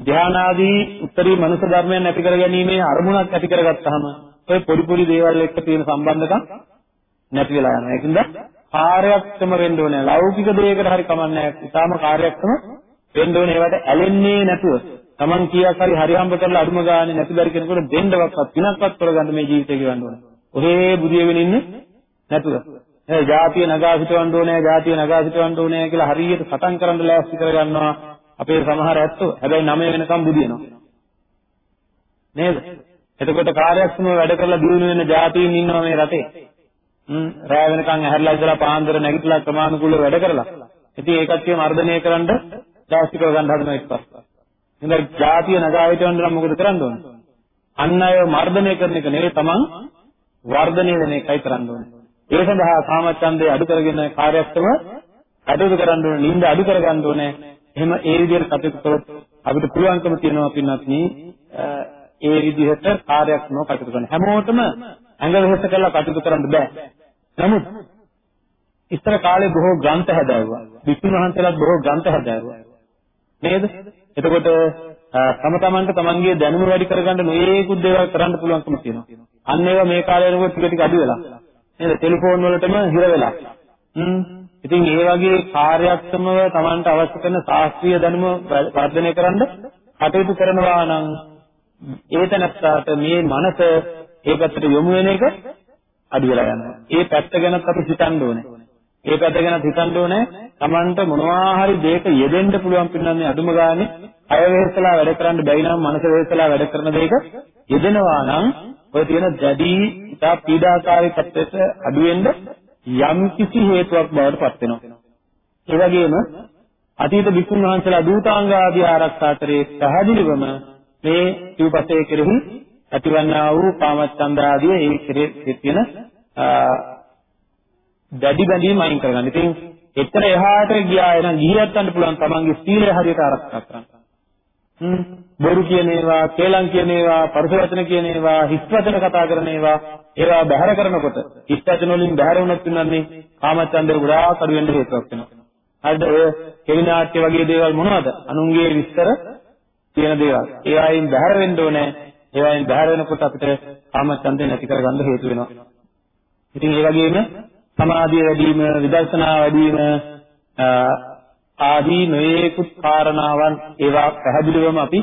ධානාදී උත්තරී මනුෂ්‍ය ධර්මයන් ඇති කර ගැනීමේ අරමුණක් ඇති කරගත්තාම ඔය පොඩි පොඩි දේවල් එක්ක තියෙන සම්බන්ධකම් නැති වෙලා යනවා. ඒකින්ද කාර්යක්ෂම වෙන්න ඕනේ. ලෞකික දෙයකට හරි කමන්නේ නැහැ. ඊටාම කාර්යක්ෂම වෙන්න ඕනේ. ඒවට ඇලෙන්නේ නැතුව Taman කීයක් හරි හරි හම්බ කරලා අඩුම ගානේ නැති බැරි කෙනෙකුට දෙන්නවත් පිනක්වත් කරගන්න මේ ජීවිතේ ගෙවන්න ඕනේ. ඔහේ බුදියගෙන ඉන්නේ නැතුව. ඒ ජාතිය නගා සිටවන්න ඕනේ, ජාතිය නගා සිටවන්න ඕනේ කියලා හරියට සටන් කරන්න ලෑස්ති කරගන්නවා. අපේ සමහර ඇත්තෝ හැබැයි 9 වෙනකම් බුදිනවා. නේද? එතකොට කාර්යක්ෂමව වැඩ කරලා දිනු වෙන ජාතීන් ඉන්නවා මේ රටේ. හ්ම් රැය වෙනකන් ඇහැරලා ඉඳලා පාන්දර නැගිටලා ක්‍රමානුකූලව වැඩ කරලා. ඉතින් ඒකත් කිය මර්ධනය කරන්න දාස්ති කර ගන්න හදන එක්කස්. ඉතින් ජාතිය නගා හිටවන්න නම් මොකද කරන්න ඕනේ? අන් අය මර්ධනය කරන එක නෙවෙයි තමන් වර්ධනය වෙන එකයි කරන්න ඕනේ. ඒ සඳහා කාමච්ඡන්දේ අඩු කරගෙන කාර්යක්ෂම කටයුතු කරන්න ඕනේ, නිින්ද අඩු කරගන්න ඕනේ. එහෙම ඒ විදිහට කටයුතු කරොත් අපිට පුළුවන්කම තියෙනවා පින්නත් ඒ විදිහට කාර්යක්ෂමව කටයුතු කරන්න. හැමෝටම ඇඟ වෙහෙස කරලා කටයුතු කරන්න බෑ. නමුත් ඉස්සර කාලේ බොහෝ ග්‍රන්ථ හැදෑරුවා. විසුණු වහන්සේලාත් බොහෝ ග්‍රන්ථ හැදෑරුවා. නේද? එතකොට තම තමන්ට තමන්ගේ දැනුම වැඩි කරගන්න නොයේකුත් දේවල් කරන්න පුළුවන්කම තියෙනවා. අන්න ඒවා මේ කාලේ වෙනකොට ටික ටික අඩු වෙලා. නේද? ටෙලිෆෝන් වලටම හිර වෙලා. හ්ම්. ඉතින් ඒ වගේ කාර්යක්ෂමව තමන්ට අවශ්‍ය කරන ශාස්ත්‍රීය දැනුම වර්ධනය කරන්න කටයුතු කරනවා නම් ඒතනස්සට මේ මනස ඒ පැත්තට යොමු වෙන එක අඩු වෙලා යනවා. ඒ පැත්ත ගැනත් අපි හිතන්න ඕනේ. ඒ පැත්ත ගැන හිතන්න ඕනේ. Tamanට මොනවා හරි දෙයක යෙදෙන්න පුළුවන් පින්නන්නේ අඩුම ගානේ අය වෙහෙසලා වැඩ කරන්න බැයි නම් මනස වෙහෙසලා වැඩ කරන දෙයක යෙදෙනවා නම් ඔය තියෙන දැඩි ඉතා පීඩාකාරී පැත්තට අඩු වෙන්න යම් කිසි හේතුවක් බවට පත් වෙනවා. ඒ වගේම අතීත විසුණු වහන්සේලා දූතාංග ආදී ආරක්ෂා කරේ පැහැදිලිවම මේ සිව්පසේ කෙරෙහි ඇතිවන්නා වූ කාමච්ඡන්ද ආදී ඒ කෙරෙහි තියෙන දැඩි බැඳීම් අයින් කරගන්න. ඉතින් එතන එහාට ගියා එනම් ගිහියත්වන්න පුළුවන් තමන්ගේ සීලය හරියට ආරක්ෂා කරන්න. හ්ම් බොරු කියන ඒවා, කේලම් කියන ඒවා, පරුස වචන කියන ඒවා, හිස් වචන කතා කරන ඒවා, ඒවා බැහැර කරනකොට හිස් වචන වලින් බැහැර වුණොත් වෙනන්නේ කාමච්ඡන්දේ ගොඩාක් අඩු වෙන්න හේතුවක් වෙනවා. හරිද? ඔය කෙලිනාට්‍ය වගේ දේවල් මොනවද? අනුන්ගේ විස්තර තියෙන දේවල්. ඒ අයින් බැහැර වෙන්න ඕනේ. ඒ අයින් බැහැර වෙනකොට අපිට කාමච්ඡන්දේ නැති කරගන්න හේතු වෙනවා. ඉතින් ඒ වගේම සමාධිය වැඩි වීම, විදර්ශනා වැඩි වීම ආදී නොයේකුත් කාරණාවන් ඒවා පැහැදිලිවම අපි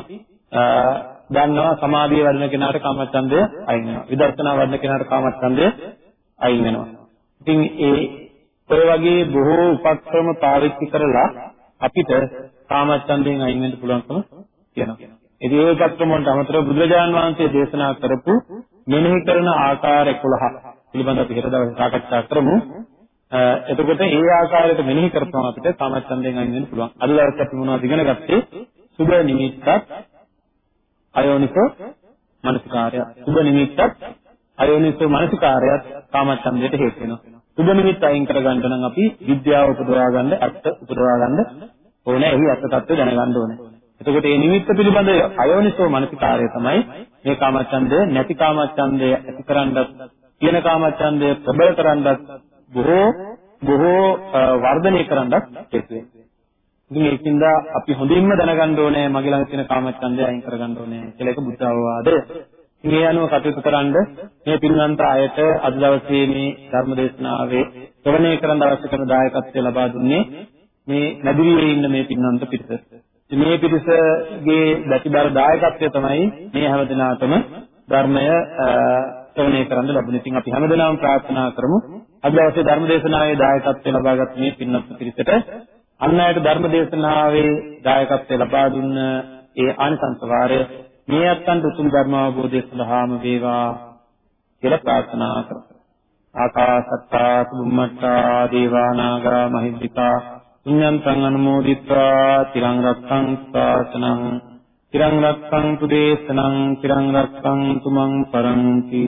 දන්නවා සමාධිය වඩන කෙනාට කාමච්ඡන්දය අයින් වෙනවා. විදර්ශනා වඩන කෙනාට කාමච්ඡන්දය අයින් වෙනවා. ඉතින් ඒ ඔය වගේ බොහෝ උපක්‍රම පාවිච්චි කරලා අපිට කාමච්ඡන්දයෙන් අයින් වෙන්න පුළුවන්කම තියෙනවා. ඉතින් ඒ උපක්‍රම වලට අමතරව බුදුරජාන් වහන්සේ දේශනා කරපු මෙනෙහි කරන ආකාර 11 පිළිබඳව අපි හෙට දවසේ සාකච්ඡා කරමු. එතකොට ඒ ආකාරයට මෙනෙහි කරපුවම අපිට කාමච්ඡන්දයෙන් අයින් වෙන්න පුළුවන්. අද දවසේ අපි මොනවද ඉගෙන ගත්තේ? සුබ නිමිත්තත් අයෝනිසෝ මනසිකාරය. සුබ නිමිත්තත් අයෝනිසෝ මනසිකාරයත් කාමච්ඡන්දයට හේතු වෙනවා. සුබ නිමිත්ත අයින් කරගන්න නම් අපි විද්‍යාව උපදවා ගන්න, අර්ථ උපදවා ගන්න ඕනේ. එහි අර්ථ tattwa දැනගන්න ඕනේ. එතකොට මේ නිමිත්ත පිළිබඳ අයෝනිසෝ මනසිකාරය තමයි මේ කාමච්ඡන්දය නැති කාමච්ඡන්දය ඇති කරන්නත් කියන කාමච්ඡන්දය ප්‍රබල කරන්නත් බොහෝ බොහෝ වර්ධනය කරන්නත් හේතු වෙනවා. ඉතින් ඒකින්ද අපි හොඳින්ම දැනගන්න ඕනේ මගේ ළඟ තියෙන කාමච්ඡන්දය අයින් කරගන්න ඕනේ කියලා එක බුද්ධ අවවාදය. මේ අනුව කටයුතු කරන්න මේ පින්වන්ත අයට අද දවසේ මේ ධර්ම දේශනාවේ ශ්‍රවණය කරන්න අවශ්‍ය කරන දායකත්වය ලබා දුන්නේ මේ නැදිරියේ ඉන්න මේ පින්වන්ත පිරිස. මේ පිරිසගේ දැටිබර දායකත්වය තමයි මේ හැමදෙනාටම ධර්මය ශ්‍රවණය කරන්න ලැබුණේ. ඉතින් අපි හැමදෙනාම ප්‍රාර්ථනා කරමු අද දවසේ ධර්ම දේශනාවේ දායකත්වය ලබාගත් මේ පින්වත් පිරිසට අන් අයට ධර්ම දේශනාවේ දායකත්වය ලබා දුන්න ඒ ආනිසංස වාරය මේ අත්යන්ත උතුම් ධර්ම අවබෝධය සඳහාම වේවා කියලා ප්‍රාර්ථනා කරමු. ආකාසත්තා බුම්මත්තා දේවානාගා මහිද්దికා පුඤ්ඤන්තං අනුමෝදිත්වා තිරං රක්ඛං ශාසනං තිරං රක්ඛං තුදේශනං තිරං රක්ඛං තුමන් පරන්ති